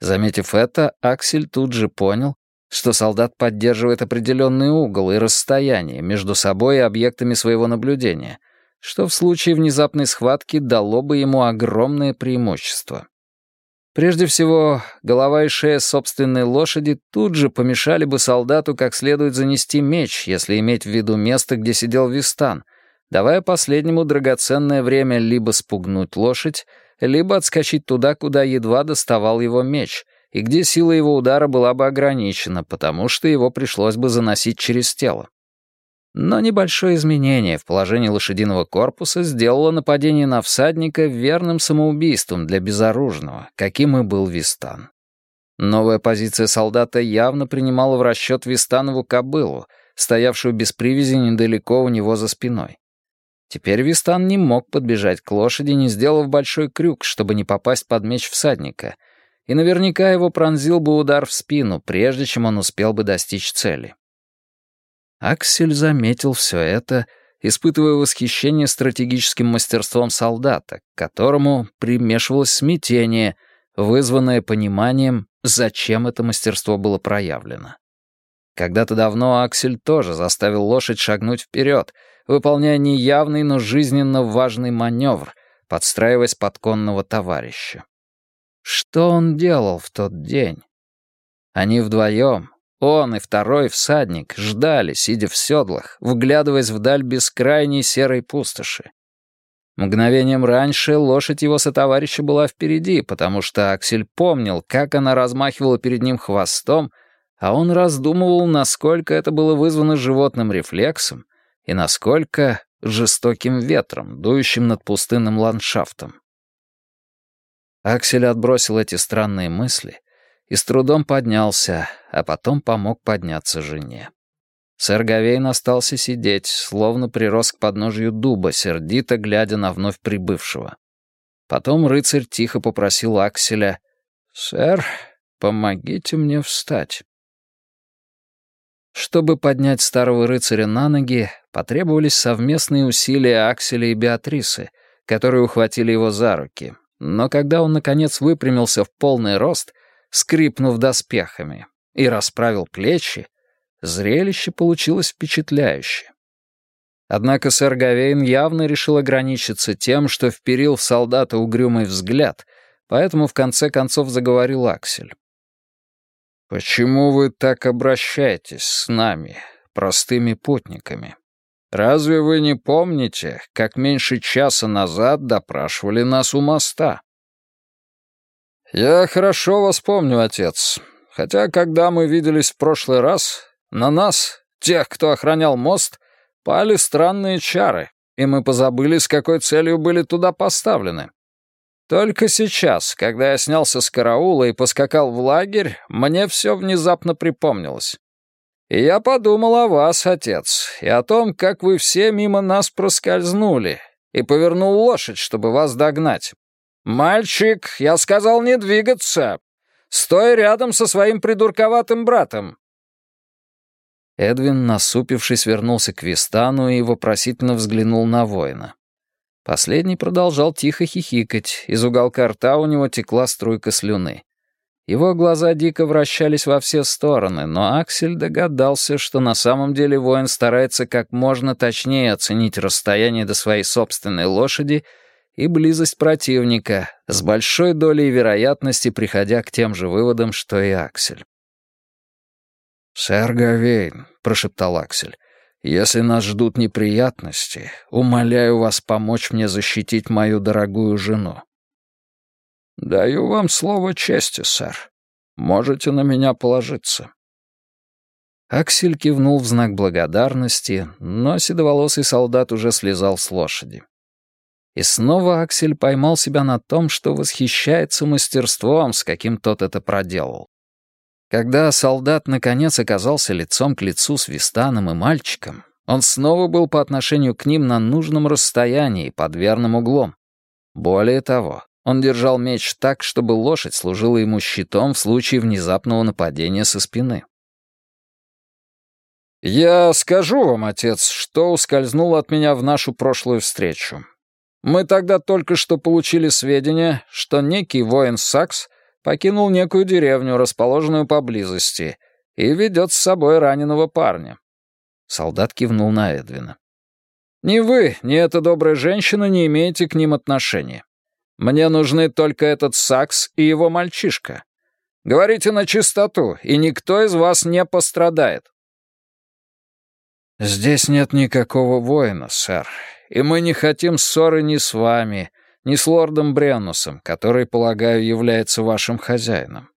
Заметив это, Аксель тут же понял, что солдат поддерживает определенный угол и расстояние между собой и объектами своего наблюдения, что в случае внезапной схватки дало бы ему огромное преимущество. Прежде всего, голова и шея собственной лошади тут же помешали бы солдату как следует занести меч, если иметь в виду место, где сидел Вистан, давая последнему драгоценное время либо спугнуть лошадь, либо отскочить туда, куда едва доставал его меч, и где сила его удара была бы ограничена, потому что его пришлось бы заносить через тело. Но небольшое изменение в положении лошадиного корпуса сделало нападение на всадника верным самоубийством для безоружного, каким и был Вистан. Новая позиция солдата явно принимала в расчет Вистанову кобылу, стоявшую без привязи недалеко у него за спиной. Теперь Вистан не мог подбежать к лошади, не сделав большой крюк, чтобы не попасть под меч всадника, и наверняка его пронзил бы удар в спину, прежде чем он успел бы достичь цели. Аксель заметил все это, испытывая восхищение стратегическим мастерством солдата, к которому примешивалось смятение, вызванное пониманием, зачем это мастерство было проявлено. Когда-то давно Аксель тоже заставил лошадь шагнуть вперед, выполняя неявный, но жизненно важный маневр, подстраиваясь под конного товарища. Что он делал в тот день? Они вдвоем, он и второй всадник ждали, сидя в седлах, вглядываясь вдаль бескрайней серой пустоши. Мгновением раньше лошадь его сотоварища была впереди, потому что Аксель помнил, как она размахивала перед ним хвостом, а он раздумывал, насколько это было вызвано животным рефлексом и насколько жестоким ветром, дующим над пустынным ландшафтом. Аксель отбросил эти странные мысли и с трудом поднялся, а потом помог подняться жене. Сэр Гавейн остался сидеть, словно прирос к подножию дуба, сердито глядя на вновь прибывшего. Потом рыцарь тихо попросил Акселя, «Сэр, помогите мне встать». Чтобы поднять старого рыцаря на ноги, потребовались совместные усилия Акселя и Беатрисы, которые ухватили его за руки. Но когда он, наконец, выпрямился в полный рост, скрипнув доспехами, и расправил плечи, зрелище получилось впечатляющее. Однако сэр Гавейн явно решил ограничиться тем, что вперил в солдата угрюмый взгляд, поэтому в конце концов заговорил Аксель. «Почему вы так обращаетесь с нами, простыми путниками? Разве вы не помните, как меньше часа назад допрашивали нас у моста?» «Я хорошо вас помню, отец. Хотя, когда мы виделись в прошлый раз, на нас, тех, кто охранял мост, пали странные чары, и мы позабыли, с какой целью были туда поставлены. Только сейчас, когда я снялся с караула и поскакал в лагерь, мне все внезапно припомнилось. Я подумал о вас, отец, и о том, как вы все мимо нас проскользнули, и повернул лошадь, чтобы вас догнать. «Мальчик, я сказал не двигаться! Стой рядом со своим придурковатым братом!» Эдвин, насупившись, вернулся к Вистану и вопросительно взглянул на воина. Последний продолжал тихо хихикать, из уголка рта у него текла струйка слюны. Его глаза дико вращались во все стороны, но Аксель догадался, что на самом деле воин старается как можно точнее оценить расстояние до своей собственной лошади и близость противника, с большой долей вероятности приходя к тем же выводам, что и Аксель. «Сэр Гавейн», — прошептал Аксель, — «если нас ждут неприятности, умоляю вас помочь мне защитить мою дорогую жену». «Даю вам слово чести, сэр. Можете на меня положиться». Аксель кивнул в знак благодарности, но седоволосый солдат уже слезал с лошади. И снова Аксель поймал себя на том, что восхищается мастерством, с каким тот это проделал. Когда солдат наконец оказался лицом к лицу с Вистаном и мальчиком, он снова был по отношению к ним на нужном расстоянии, под верным углом. Более того, он держал меч так, чтобы лошадь служила ему щитом в случае внезапного нападения со спины. «Я скажу вам, отец, что ускользнуло от меня в нашу прошлую встречу. Мы тогда только что получили сведения, что некий воин Сакс покинул некую деревню, расположенную поблизости, и ведет с собой раненого парня». Солдат кивнул на Эдвина. «Ни вы, ни эта добрая женщина не имеете к ним отношения. Мне нужны только этот Сакс и его мальчишка. Говорите на чистоту, и никто из вас не пострадает». «Здесь нет никакого воина, сэр, и мы не хотим ссоры ни с вами, ни с лордом Бреннусом, который, полагаю, является вашим хозяином».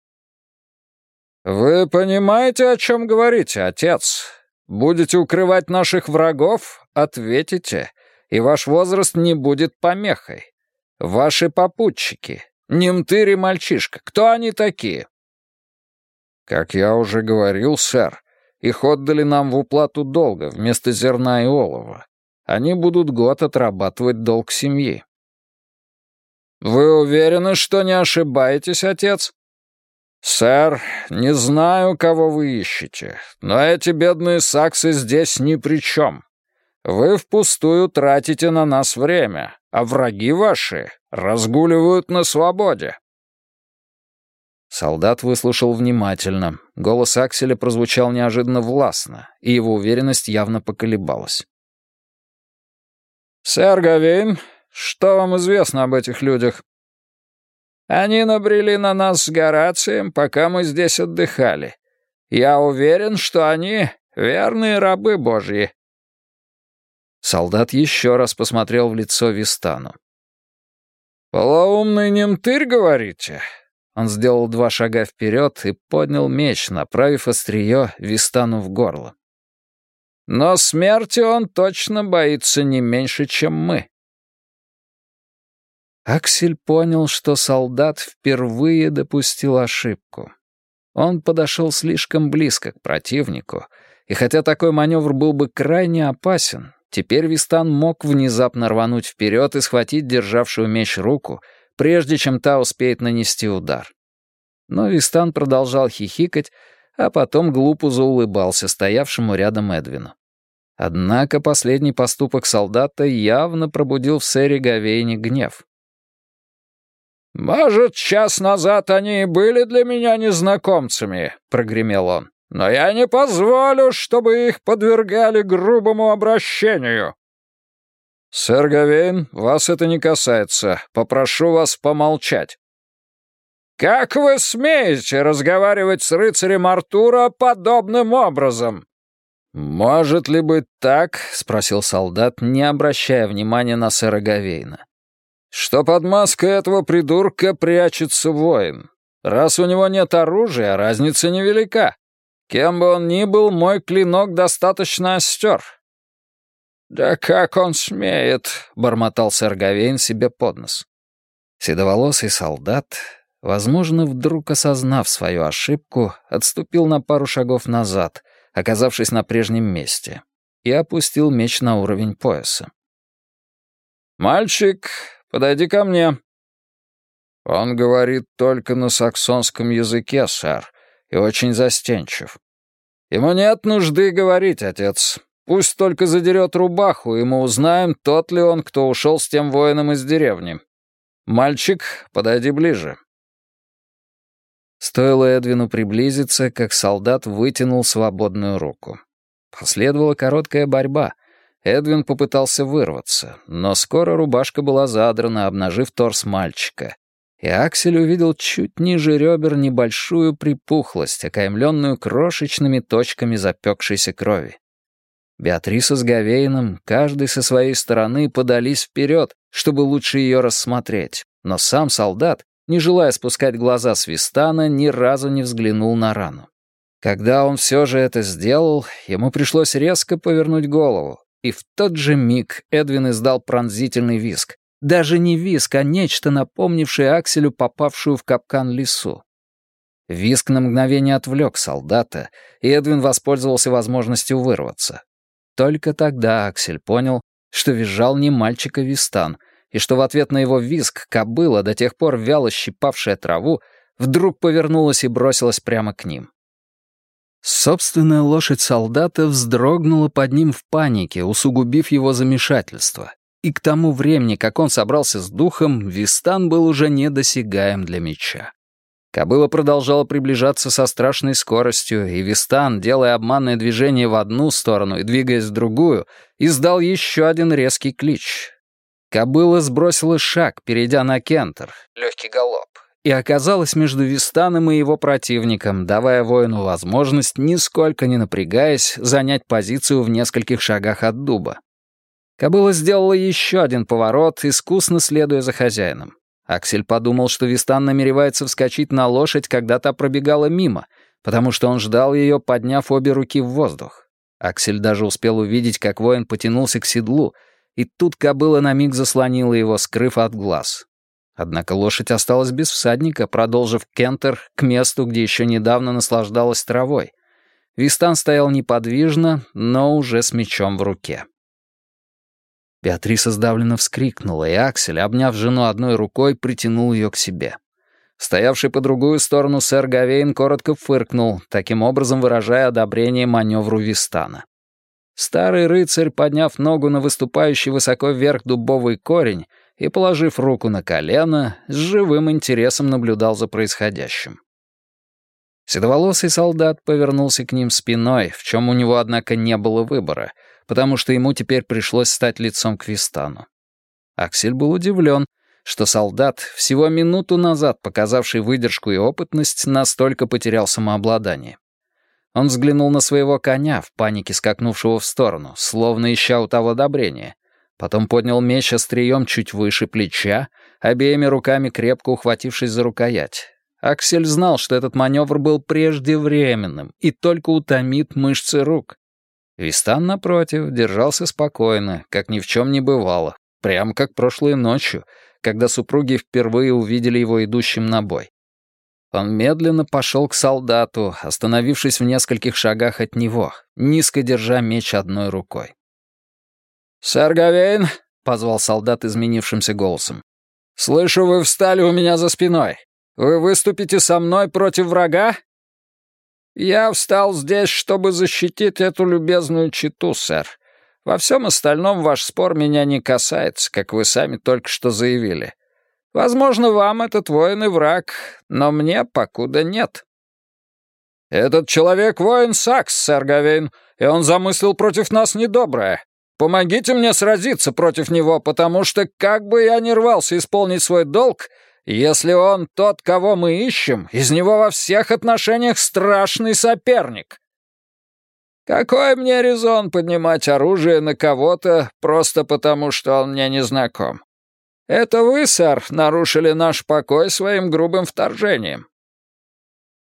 «Вы понимаете, о чем говорите, отец? Будете укрывать наших врагов, ответите, и ваш возраст не будет помехой. Ваши попутчики, Немтырь и мальчишка, кто они такие?» «Как я уже говорил, сэр, их отдали нам в уплату долга вместо зерна и олова. Они будут год отрабатывать долг семьи». «Вы уверены, что не ошибаетесь, отец?» «Сэр, не знаю, кого вы ищете, но эти бедные саксы здесь ни при чем. Вы впустую тратите на нас время, а враги ваши разгуливают на свободе». Солдат выслушал внимательно. Голос Акселя прозвучал неожиданно властно, и его уверенность явно поколебалась. «Сэр Гавейн, что вам известно об этих людях?» «Они набрели на нас с Горацием, пока мы здесь отдыхали. Я уверен, что они верные рабы Божьи». Солдат еще раз посмотрел в лицо Вистану. «Полоумный немтырь, говорите? Он сделал два шага вперед и поднял меч, направив острие Вистану в горло. «Но смерти он точно боится не меньше, чем мы». Аксель понял, что солдат впервые допустил ошибку. Он подошел слишком близко к противнику, и хотя такой маневр был бы крайне опасен, теперь Вистан мог внезапно рвануть вперед и схватить державшую меч руку — прежде чем та успеет нанести удар. Но Вистан продолжал хихикать, а потом глупо заулыбался стоявшему рядом Эдвину. Однако последний поступок солдата явно пробудил в сэре Гавейне гнев. «Может, час назад они и были для меня незнакомцами», — прогремел он. «Но я не позволю, чтобы их подвергали грубому обращению. «Сэр Гавейн, вас это не касается. Попрошу вас помолчать». «Как вы смеете разговаривать с рыцарем Артура подобным образом?» «Может ли быть так?» — спросил солдат, не обращая внимания на сэра Гавейна. «Что под маской этого придурка прячется воин. Раз у него нет оружия, разница невелика. Кем бы он ни был, мой клинок достаточно остер. «Да как он смеет!» — бормотал сэр Гавейн себе под нос. Седоволосый солдат, возможно, вдруг осознав свою ошибку, отступил на пару шагов назад, оказавшись на прежнем месте, и опустил меч на уровень пояса. «Мальчик, подойди ко мне». «Он говорит только на саксонском языке, сэр, и очень застенчив». «Ему нет нужды говорить, отец. Пусть только задерет рубаху, и мы узнаем, тот ли он, кто ушел с тем воином из деревни. Мальчик, подойди ближе». Стоило Эдвину приблизиться, как солдат вытянул свободную руку. Последовала короткая борьба. Эдвин попытался вырваться, но скоро рубашка была задрана, обнажив торс мальчика. И Аксель увидел чуть ниже ребер небольшую припухлость, окаймленную крошечными точками запекшейся крови. Беатриса с Гавейном, каждый со своей стороны, подались вперед, чтобы лучше ее рассмотреть, но сам солдат, не желая спускать глаза с Вистана, ни разу не взглянул на рану. Когда он все же это сделал, ему пришлось резко повернуть голову, и в тот же миг Эдвин издал пронзительный виск. Даже не виск, а нечто, напомнившее Акселю попавшую в капкан лису. Виск на мгновение отвлек солдата, и Эдвин воспользовался возможностью вырваться. Только тогда Аксель понял, что визжал не мальчика Вистан, и что в ответ на его виск кобыла, до тех пор вяло щипавшая траву, вдруг повернулась и бросилась прямо к ним. Собственная лошадь солдата вздрогнула под ним в панике, усугубив его замешательство. И к тому времени, как он собрался с духом, Вистан был уже недосягаем для меча. Кобыла продолжала приближаться со страшной скоростью, и Вистан, делая обманное движение в одну сторону и двигаясь в другую, издал еще один резкий клич. Кобыла сбросила шаг, перейдя на кентер, легкий галоп, и оказалась между Вистаном и его противником, давая воину возможность, нисколько не напрягаясь, занять позицию в нескольких шагах от дуба. Кобыла сделала еще один поворот, искусно следуя за хозяином. Аксель подумал, что Вистан намеревается вскочить на лошадь, когда та пробегала мимо, потому что он ждал ее, подняв обе руки в воздух. Аксель даже успел увидеть, как воин потянулся к седлу, и тут кобыла на миг заслонила его, скрыв от глаз. Однако лошадь осталась без всадника, продолжив кентер к месту, где еще недавно наслаждалась травой. Вистан стоял неподвижно, но уже с мечом в руке. Беатриса сдавленно вскрикнула, и Аксель, обняв жену одной рукой, притянул ее к себе. Стоявший по другую сторону сэр Гавейн коротко фыркнул, таким образом выражая одобрение маневру Вистана. Старый рыцарь, подняв ногу на выступающий высоко вверх дубовый корень и, положив руку на колено, с живым интересом наблюдал за происходящим. Седоволосый солдат повернулся к ним спиной, в чем у него, однако, не было выбора — потому что ему теперь пришлось стать лицом к Вистану. Аксель был удивлен, что солдат, всего минуту назад показавший выдержку и опытность, настолько потерял самообладание. Он взглянул на своего коня, в панике скакнувшего в сторону, словно ища у того одобрения. Потом поднял меч острием чуть выше плеча, обеими руками крепко ухватившись за рукоять. Аксель знал, что этот маневр был преждевременным и только утомит мышцы рук. Вистан, напротив, держался спокойно, как ни в чем не бывало, прямо как прошлой ночью, когда супруги впервые увидели его идущим на бой. Он медленно пошел к солдату, остановившись в нескольких шагах от него, низко держа меч одной рукой. «Сэр Гавейн», — позвал солдат изменившимся голосом, — «слышу, вы встали у меня за спиной. Вы выступите со мной против врага?» «Я встал здесь, чтобы защитить эту любезную читу, сэр. Во всем остальном ваш спор меня не касается, как вы сами только что заявили. Возможно, вам этот воин и враг, но мне покуда нет». «Этот человек воин Сакс, сэр Гавейн, и он замыслил против нас недоброе. Помогите мне сразиться против него, потому что, как бы я ни рвался исполнить свой долг, если он тот, кого мы ищем, из него во всех отношениях страшный соперник. Какой мне резон поднимать оружие на кого-то просто потому, что он мне не знаком? Это вы, сэр, нарушили наш покой своим грубым вторжением.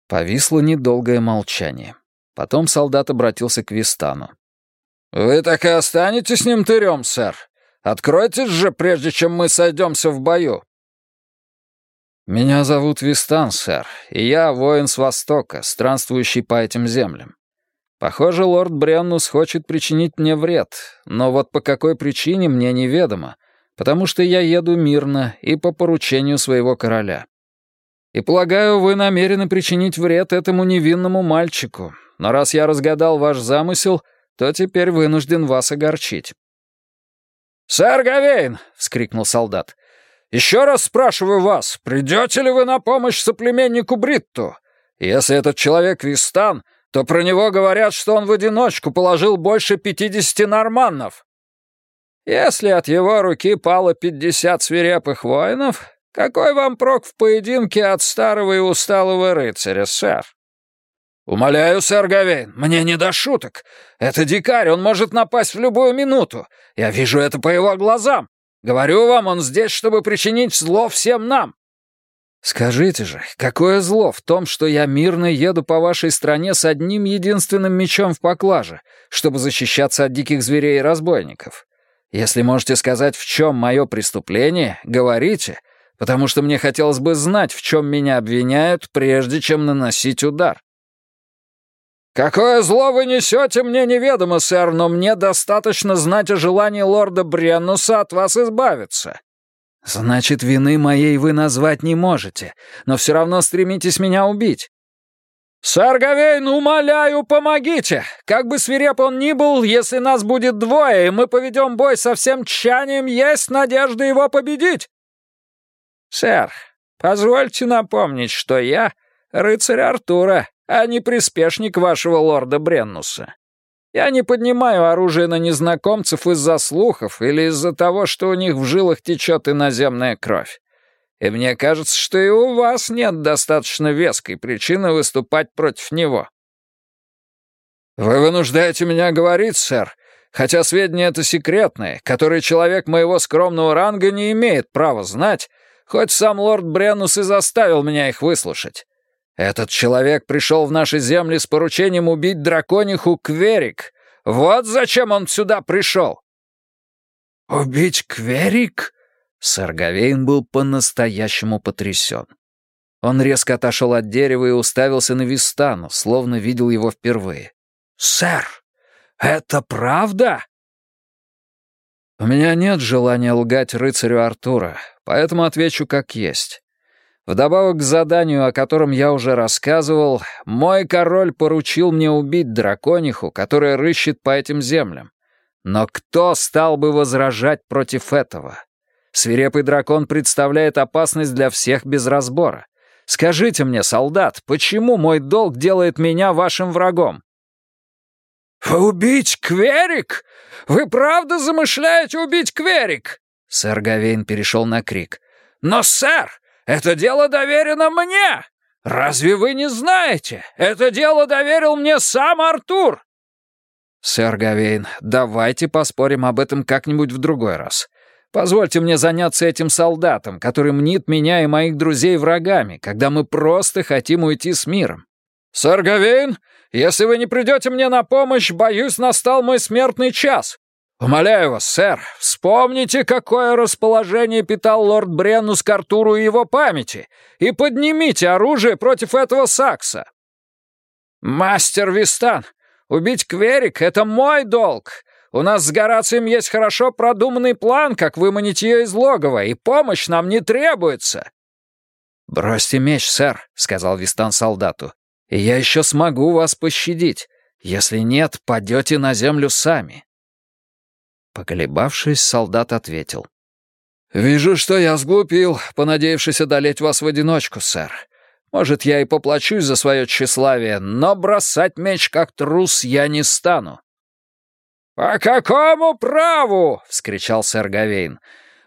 Повисло недолгое молчание. Потом солдат обратился к Вистану. «Вы так и останетесь с ним тырем, сэр? Откройтесь же, прежде чем мы сойдемся в бою». «Меня зовут Вистан, сэр, и я воин с Востока, странствующий по этим землям. Похоже, лорд Бреннус хочет причинить мне вред, но вот по какой причине мне неведомо, потому что я еду мирно и по поручению своего короля. И полагаю, вы намерены причинить вред этому невинному мальчику, но раз я разгадал ваш замысел, то теперь вынужден вас огорчить». «Сэр Гавейн!» — вскрикнул солдат. Еще раз спрашиваю вас, придете ли вы на помощь соплеменнику Бритту? Если этот человек Вистан, то про него говорят, что он в одиночку положил больше пятидесяти норманнов. Если от его руки пало пятьдесят свирепых воинов, какой вам прок в поединке от старого и усталого рыцаря, сэр? «Умоляю, сэр Гавейн, мне не до шуток. Это дикарь, он может напасть в любую минуту. Я вижу это по его глазам. Говорю вам, он здесь, чтобы причинить зло всем нам». Скажите же, какое зло в том, что я мирно еду по вашей стране с одним единственным мечом в поклаже, чтобы защищаться от диких зверей и разбойников? Если можете сказать, в чем мое преступление, говорите, потому что мне хотелось бы знать, в чем меня обвиняют, прежде чем наносить удар. «Какое зло вы несете, мне неведомо, сэр, но мне достаточно знать о желании лорда Бреннуса от вас избавиться. «Значит, вины моей вы назвать не можете, но все равно стремитесь меня убить». «Сэр Гавейн, умоляю, помогите! Как бы свиреп он ни был, если нас будет двое, и мы поведем бой со всем тщанием, есть надежда его победить!» «Сэр, позвольте напомнить, что я рыцарь Артура, а не приспешник вашего лорда Бреннуса. Я не поднимаю оружие на незнакомцев из-за слухов или из-за того, что у них в жилах течет иноземная кровь. И мне кажется, что и у вас нет достаточно веской причины выступать против него». «Вы вынуждаете меня говорить, сэр, хотя сведения это секретные, которые человек моего скромного ранга не имеет права знать, хоть сам лорд Бреннус и заставил меня их выслушать. Этот человек пришел в наши земли с поручением убить дракониху Кверик. Вот зачем он сюда пришел!» «Убить Кверик?» Сэр Гавейн был по-настоящему потрясен. Он резко отошел от дерева и уставился на Вистану, словно видел его впервые. «Сэр, это правда?» «У меня нет желания лгать рыцарю Артура, поэтому отвечу как есть. Вдобавок к заданию, о котором я уже рассказывал, мой король поручил мне убить дракониху, которая рыщет по этим землям. Но кто стал бы возражать против этого? Свирепый дракон представляет опасность для всех без разбора. Скажите мне, солдат, почему мой долг делает меня вашим врагом? «Убить Кверик? Вы правда замышляете убить Кверик?» Сэр Гавейн перешел на крик. «Но, сэр, это дело доверено мне! Разве вы не знаете? Это дело доверил мне сам Артур!» «Сэр Гавейн, давайте поспорим об этом как-нибудь в другой раз. Позвольте мне заняться этим солдатом, который мнит меня и моих друзей врагами, когда мы просто хотим уйти с миром». «Сэр Гавейн, если вы не придете мне на помощь, боюсь, настал мой смертный час. «Умоляю вас, сэр, вспомните, какое расположение питал лорд Бреннус к Артуру и его памяти, и поднимите оружие против этого сакса». «Мастер Вистан, убить Кверик — это мой долг. У нас с Горацием есть хорошо продуманный план, как выманить ее из логова, и помощь нам не требуется». «Бросьте меч, сэр», — сказал Вистан солдату, — «и я еще смогу вас пощадить. Если нет, падете на землю сами». Поколебавшись, солдат ответил. «Вижу, что я сглупил, понадеявшись одолеть вас в одиночку, сэр. Может, я и поплачусь за свое тщеславие, но бросать меч как трус я не стану». «По какому праву?» — вскричал сэр Гавейн.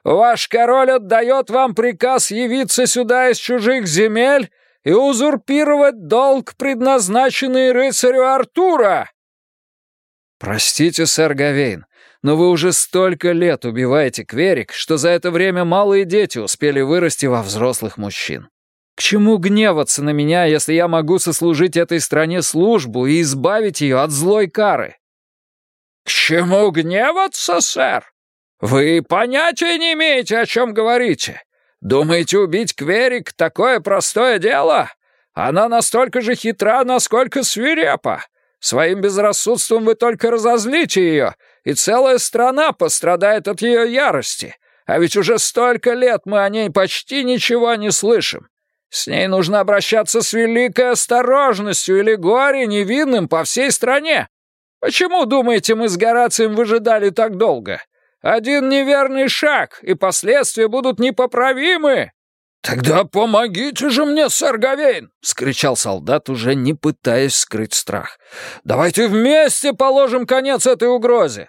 «Ваш король отдает вам приказ явиться сюда из чужих земель и узурпировать долг, предназначенный рыцарю Артура!» «Простите, сэр Гавейн, но вы уже столько лет убиваете Кверик, что за это время малые дети успели вырасти во взрослых мужчин. К чему гневаться на меня, если я могу сослужить этой стране службу и избавить ее от злой кары?» «К чему гневаться, сэр? Вы понятия не имеете, о чем говорите. Думаете, убить Кверик — такое простое дело? Она настолько же хитра, насколько свирепа. Своим безрассудством вы только разозлите ее, и целая страна пострадает от ее ярости. А ведь уже столько лет мы о ней почти ничего не слышим. С ней нужно обращаться с великой осторожностью или горе невинным по всей стране. Почему, думаете, мы с Горацием выжидали так долго? Один неверный шаг, и последствия будут непоправимы. «Тогда помогите же мне, сэр Гавейн!» — скричал солдат, уже не пытаясь скрыть страх. «Давайте вместе положим конец этой угрозе!»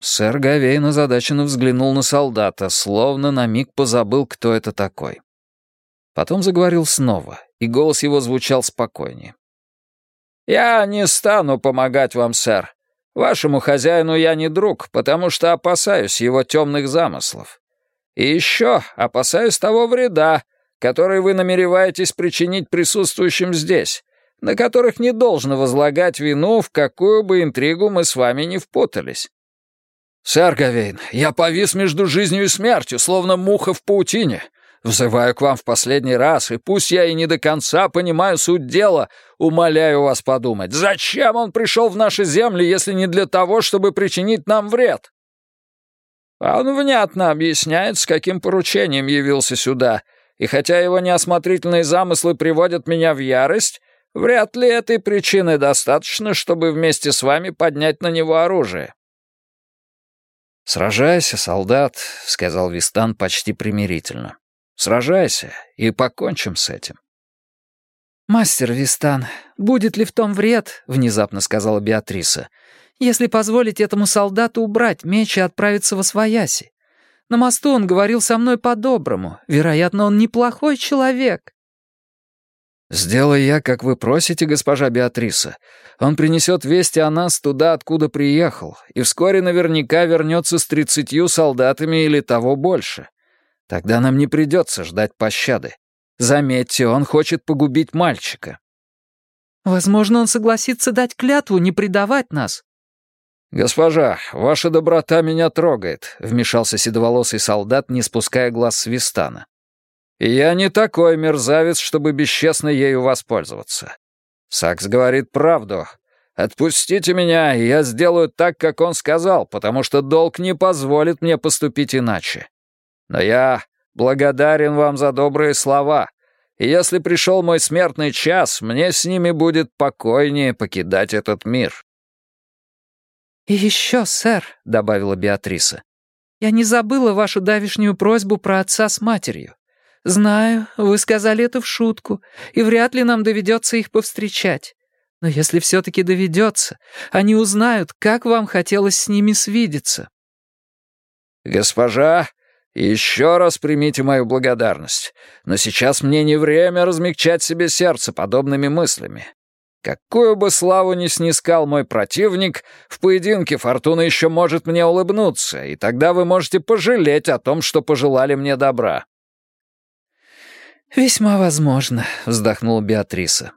Сэр Гавейн озадаченно взглянул на солдата, словно на миг позабыл, кто это такой. Потом заговорил снова, и голос его звучал спокойнее. «Я не стану помогать вам, сэр. Вашему хозяину я не друг, потому что опасаюсь его темных замыслов. И еще опасаюсь того вреда, которые вы намереваетесь причинить присутствующим здесь, на которых не должно возлагать вину, в какую бы интригу мы с вами не впутались. «Сэр Гавейн, я повис между жизнью и смертью, словно муха в паутине. Взываю к вам в последний раз, и пусть я и не до конца понимаю суть дела, умоляю вас подумать, зачем он пришел в наши земли, если не для того, чтобы причинить нам вред?» Он внятно объясняет, с каким поручением явился сюда, и хотя его неосмотрительные замыслы приводят меня в ярость, Вряд ли этой причины достаточно, чтобы вместе с вами поднять на него оружие. «Сражайся, солдат», — сказал Вистан почти примирительно. «Сражайся, и покончим с этим». «Мастер Вистан, будет ли в том вред?» — внезапно сказала Беатриса. «Если позволить этому солдату убрать меч и отправиться во свояси. На мосту он говорил со мной по-доброму. Вероятно, он неплохой человек». «Сделай я, как вы просите, госпожа Беатриса. Он принесет вести о нас туда, откуда приехал, и вскоре наверняка вернется с тридцатью солдатами или того больше. Тогда нам не придется ждать пощады. Заметьте, он хочет погубить мальчика». «Возможно, он согласится дать клятву не предавать нас». «Госпожа, ваша доброта меня трогает», — вмешался седоволосый солдат, не спуская глаз с Вистана я не такой мерзавец, чтобы бесчестно ею воспользоваться. Сакс говорит правду. Отпустите меня, и я сделаю так, как он сказал, потому что долг не позволит мне поступить иначе. Но я благодарен вам за добрые слова, и если пришел мой смертный час, мне с ними будет покойнее покидать этот мир». «И еще, сэр», — добавила Беатриса, — «я не забыла вашу давишнюю просьбу про отца с матерью. «Знаю, вы сказали это в шутку, и вряд ли нам доведется их повстречать. Но если все-таки доведется, они узнают, как вам хотелось с ними свидеться». «Госпожа, еще раз примите мою благодарность, но сейчас мне не время размягчать себе сердце подобными мыслями. Какую бы славу ни снискал мой противник, в поединке фортуна еще может мне улыбнуться, и тогда вы можете пожалеть о том, что пожелали мне добра. «Весьма возможно», — вздохнула Беатриса.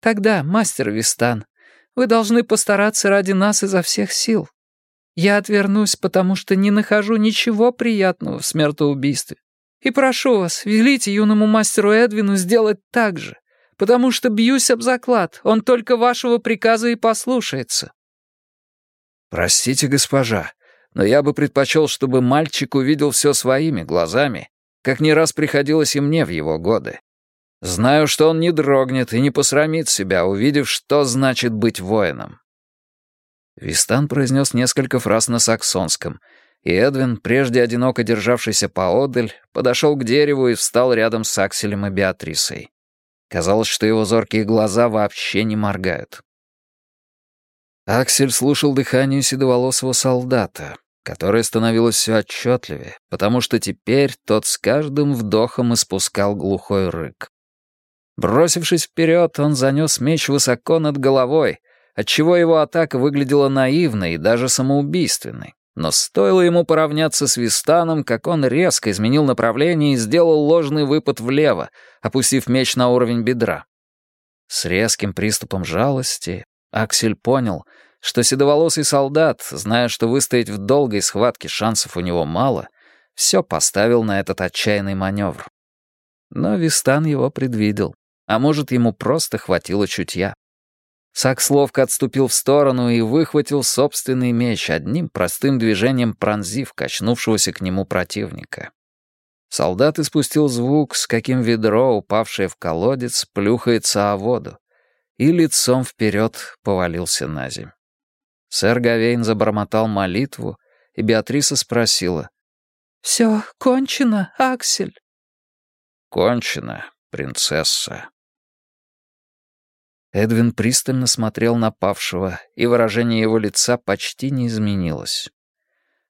«Тогда, мастер Вистан, вы должны постараться ради нас изо всех сил. Я отвернусь, потому что не нахожу ничего приятного в смертоубийстве. И прошу вас, велите юному мастеру Эдвину сделать так же, потому что бьюсь об заклад, он только вашего приказа и послушается». «Простите, госпожа, но я бы предпочел, чтобы мальчик увидел все своими глазами как не раз приходилось и мне в его годы. Знаю, что он не дрогнет и не посрамит себя, увидев, что значит быть воином. Вистан произнес несколько фраз на саксонском, и Эдвин, прежде одиноко державшийся поодаль, подошел к дереву и встал рядом с Акселем и Беатрисой. Казалось, что его зоркие глаза вообще не моргают. Аксель слушал дыхание седоволосого солдата, которое становилось все отчетливее, потому что теперь тот с каждым вдохом испускал глухой рык. Бросившись вперед, он занес меч высоко над головой, отчего его атака выглядела наивной и даже самоубийственной. Но стоило ему поравняться с Вистаном, как он резко изменил направление и сделал ложный выпад влево, опустив меч на уровень бедра. С резким приступом жалости Аксель понял — что седоволосый солдат, зная, что выстоять в долгой схватке шансов у него мало, все поставил на этот отчаянный маневр. Но Вистан его предвидел, а может, ему просто хватило чутья. Сакс ловко отступил в сторону и выхватил собственный меч, одним простым движением пронзив качнувшегося к нему противника. Солдат испустил звук, с каким ведро, упавшее в колодец, плюхается о воду, и лицом вперед повалился на земь. Сэр Гавейн забормотал молитву, и Беатриса спросила. «Все кончено, Аксель?» «Кончено, принцесса». Эдвин пристально смотрел на павшего, и выражение его лица почти не изменилось.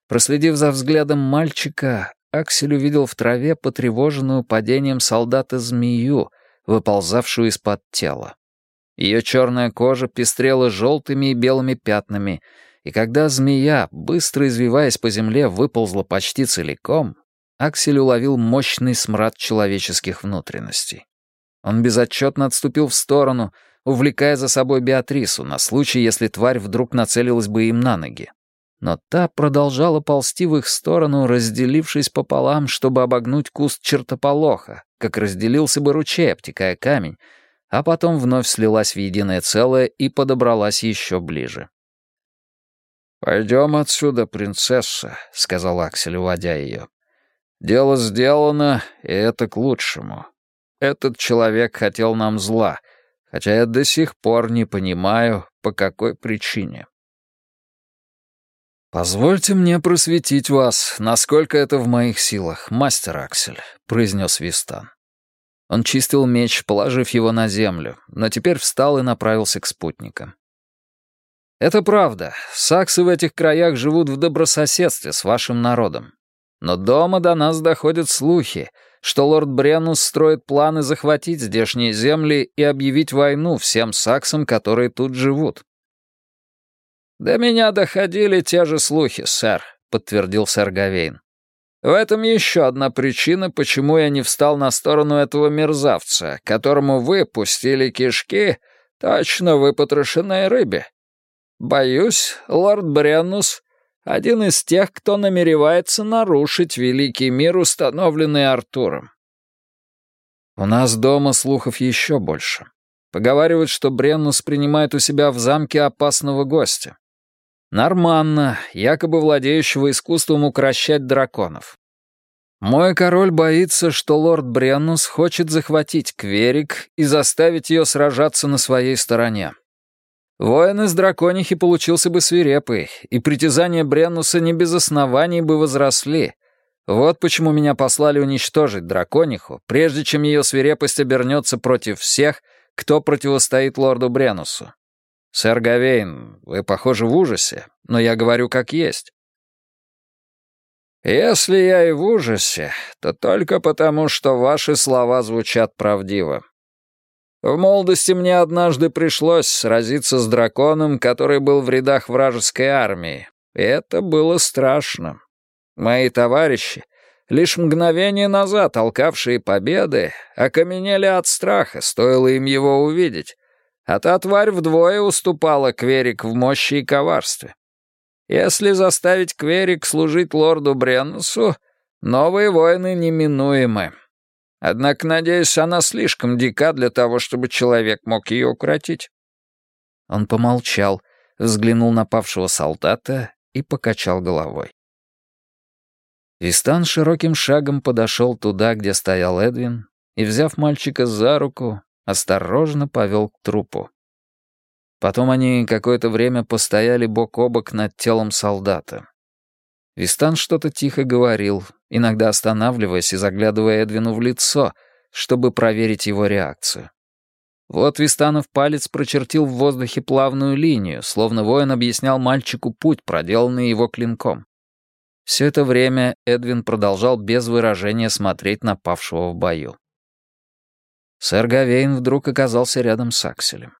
Проследив за взглядом мальчика, Аксель увидел в траве потревоженную падением солдата змею, выползавшую из-под тела. Ее черная кожа пестрела желтыми и белыми пятнами, и когда змея, быстро извиваясь по земле, выползла почти целиком, Аксель уловил мощный смрад человеческих внутренностей. Он безотчетно отступил в сторону, увлекая за собой Беатрису на случай, если тварь вдруг нацелилась бы им на ноги. Но та продолжала ползти в их сторону, разделившись пополам, чтобы обогнуть куст чертополоха, как разделился бы ручей, обтекая камень, а потом вновь слилась в единое целое и подобралась еще ближе. «Пойдем отсюда, принцесса», — сказал Аксель, уводя ее. «Дело сделано, и это к лучшему. Этот человек хотел нам зла, хотя я до сих пор не понимаю, по какой причине». «Позвольте мне просветить вас, насколько это в моих силах, мастер Аксель», — произнес Вистан. Он чистил меч, положив его на землю, но теперь встал и направился к спутникам. Это правда, саксы в этих краях живут в добрососедстве с вашим народом. Но дома до нас доходят слухи, что лорд Бреннус строит планы захватить здешние земли и объявить войну всем саксам, которые тут живут. «До меня доходили те же слухи, сэр», — подтвердил сэр Гавейн. «В этом еще одна причина, почему я не встал на сторону этого мерзавца, которому вы пустили кишки точно выпотрошенной рыбе. Боюсь, лорд Бреннус — один из тех, кто намеревается нарушить великий мир, установленный Артуром. У нас дома слухов еще больше. Поговаривают, что Бреннус принимает у себя в замке опасного гостя. Норманна, якобы владеющего искусством укращать драконов. Мой король боится, что лорд Бреннус хочет захватить Кверик и заставить ее сражаться на своей стороне. Воин из драконихи получился бы свирепый, и притязания Бреннуса не без оснований бы возросли. Вот почему меня послали уничтожить дракониху, прежде чем ее свирепость обернется против всех, кто противостоит лорду Бреннусу. Сэр Гавейн, вы, похоже, в ужасе, но я говорю как есть. Если я и в ужасе, то только потому, что ваши слова звучат правдиво. В молодости мне однажды пришлось сразиться с драконом, который был в рядах вражеской армии. И это было страшно. Мои товарищи, лишь мгновение назад толкавшие победы, окаменели от страха, стоило им его увидеть. А та тварь вдвое уступала Кверик в мощи и коварстве. Если заставить Кверик служить лорду Бреннусу, новые войны неминуемы. Однако, надеюсь, она слишком дика для того, чтобы человек мог ее укротить». Он помолчал, взглянул на павшего солдата и покачал головой. Вистан широким шагом подошел туда, где стоял Эдвин, и, взяв мальчика за руку, осторожно повел к трупу. Потом они какое-то время постояли бок о бок над телом солдата. Вистан что-то тихо говорил, иногда останавливаясь и заглядывая Эдвину в лицо, чтобы проверить его реакцию. Вот Вистанов палец прочертил в воздухе плавную линию, словно воин объяснял мальчику путь, проделанный его клинком. Все это время Эдвин продолжал без выражения смотреть на павшего в бою. Сэр Гавейн вдруг оказался рядом с Акселем.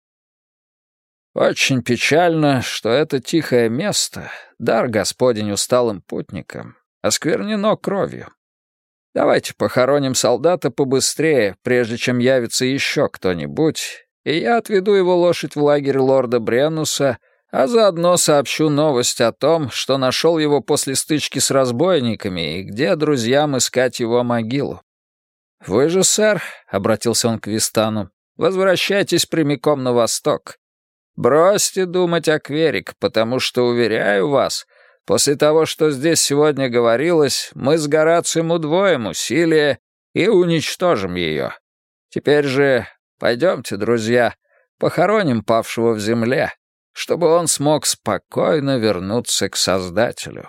«Очень печально, что это тихое место, дар Господень усталым путникам, осквернено кровью. Давайте похороним солдата побыстрее, прежде чем явится еще кто-нибудь, и я отведу его лошадь в лагерь лорда Бренуса, а заодно сообщу новость о том, что нашел его после стычки с разбойниками и где друзьям искать его могилу. «Вы же, сэр», — обратился он к Вистану, — «возвращайтесь прямиком на восток. Бросьте думать о Кверик, потому что, уверяю вас, — После того, что здесь сегодня говорилось, мы с Горацием удвоим усилия и уничтожим ее. Теперь же пойдемте, друзья, похороним павшего в земле, чтобы он смог спокойно вернуться к Создателю.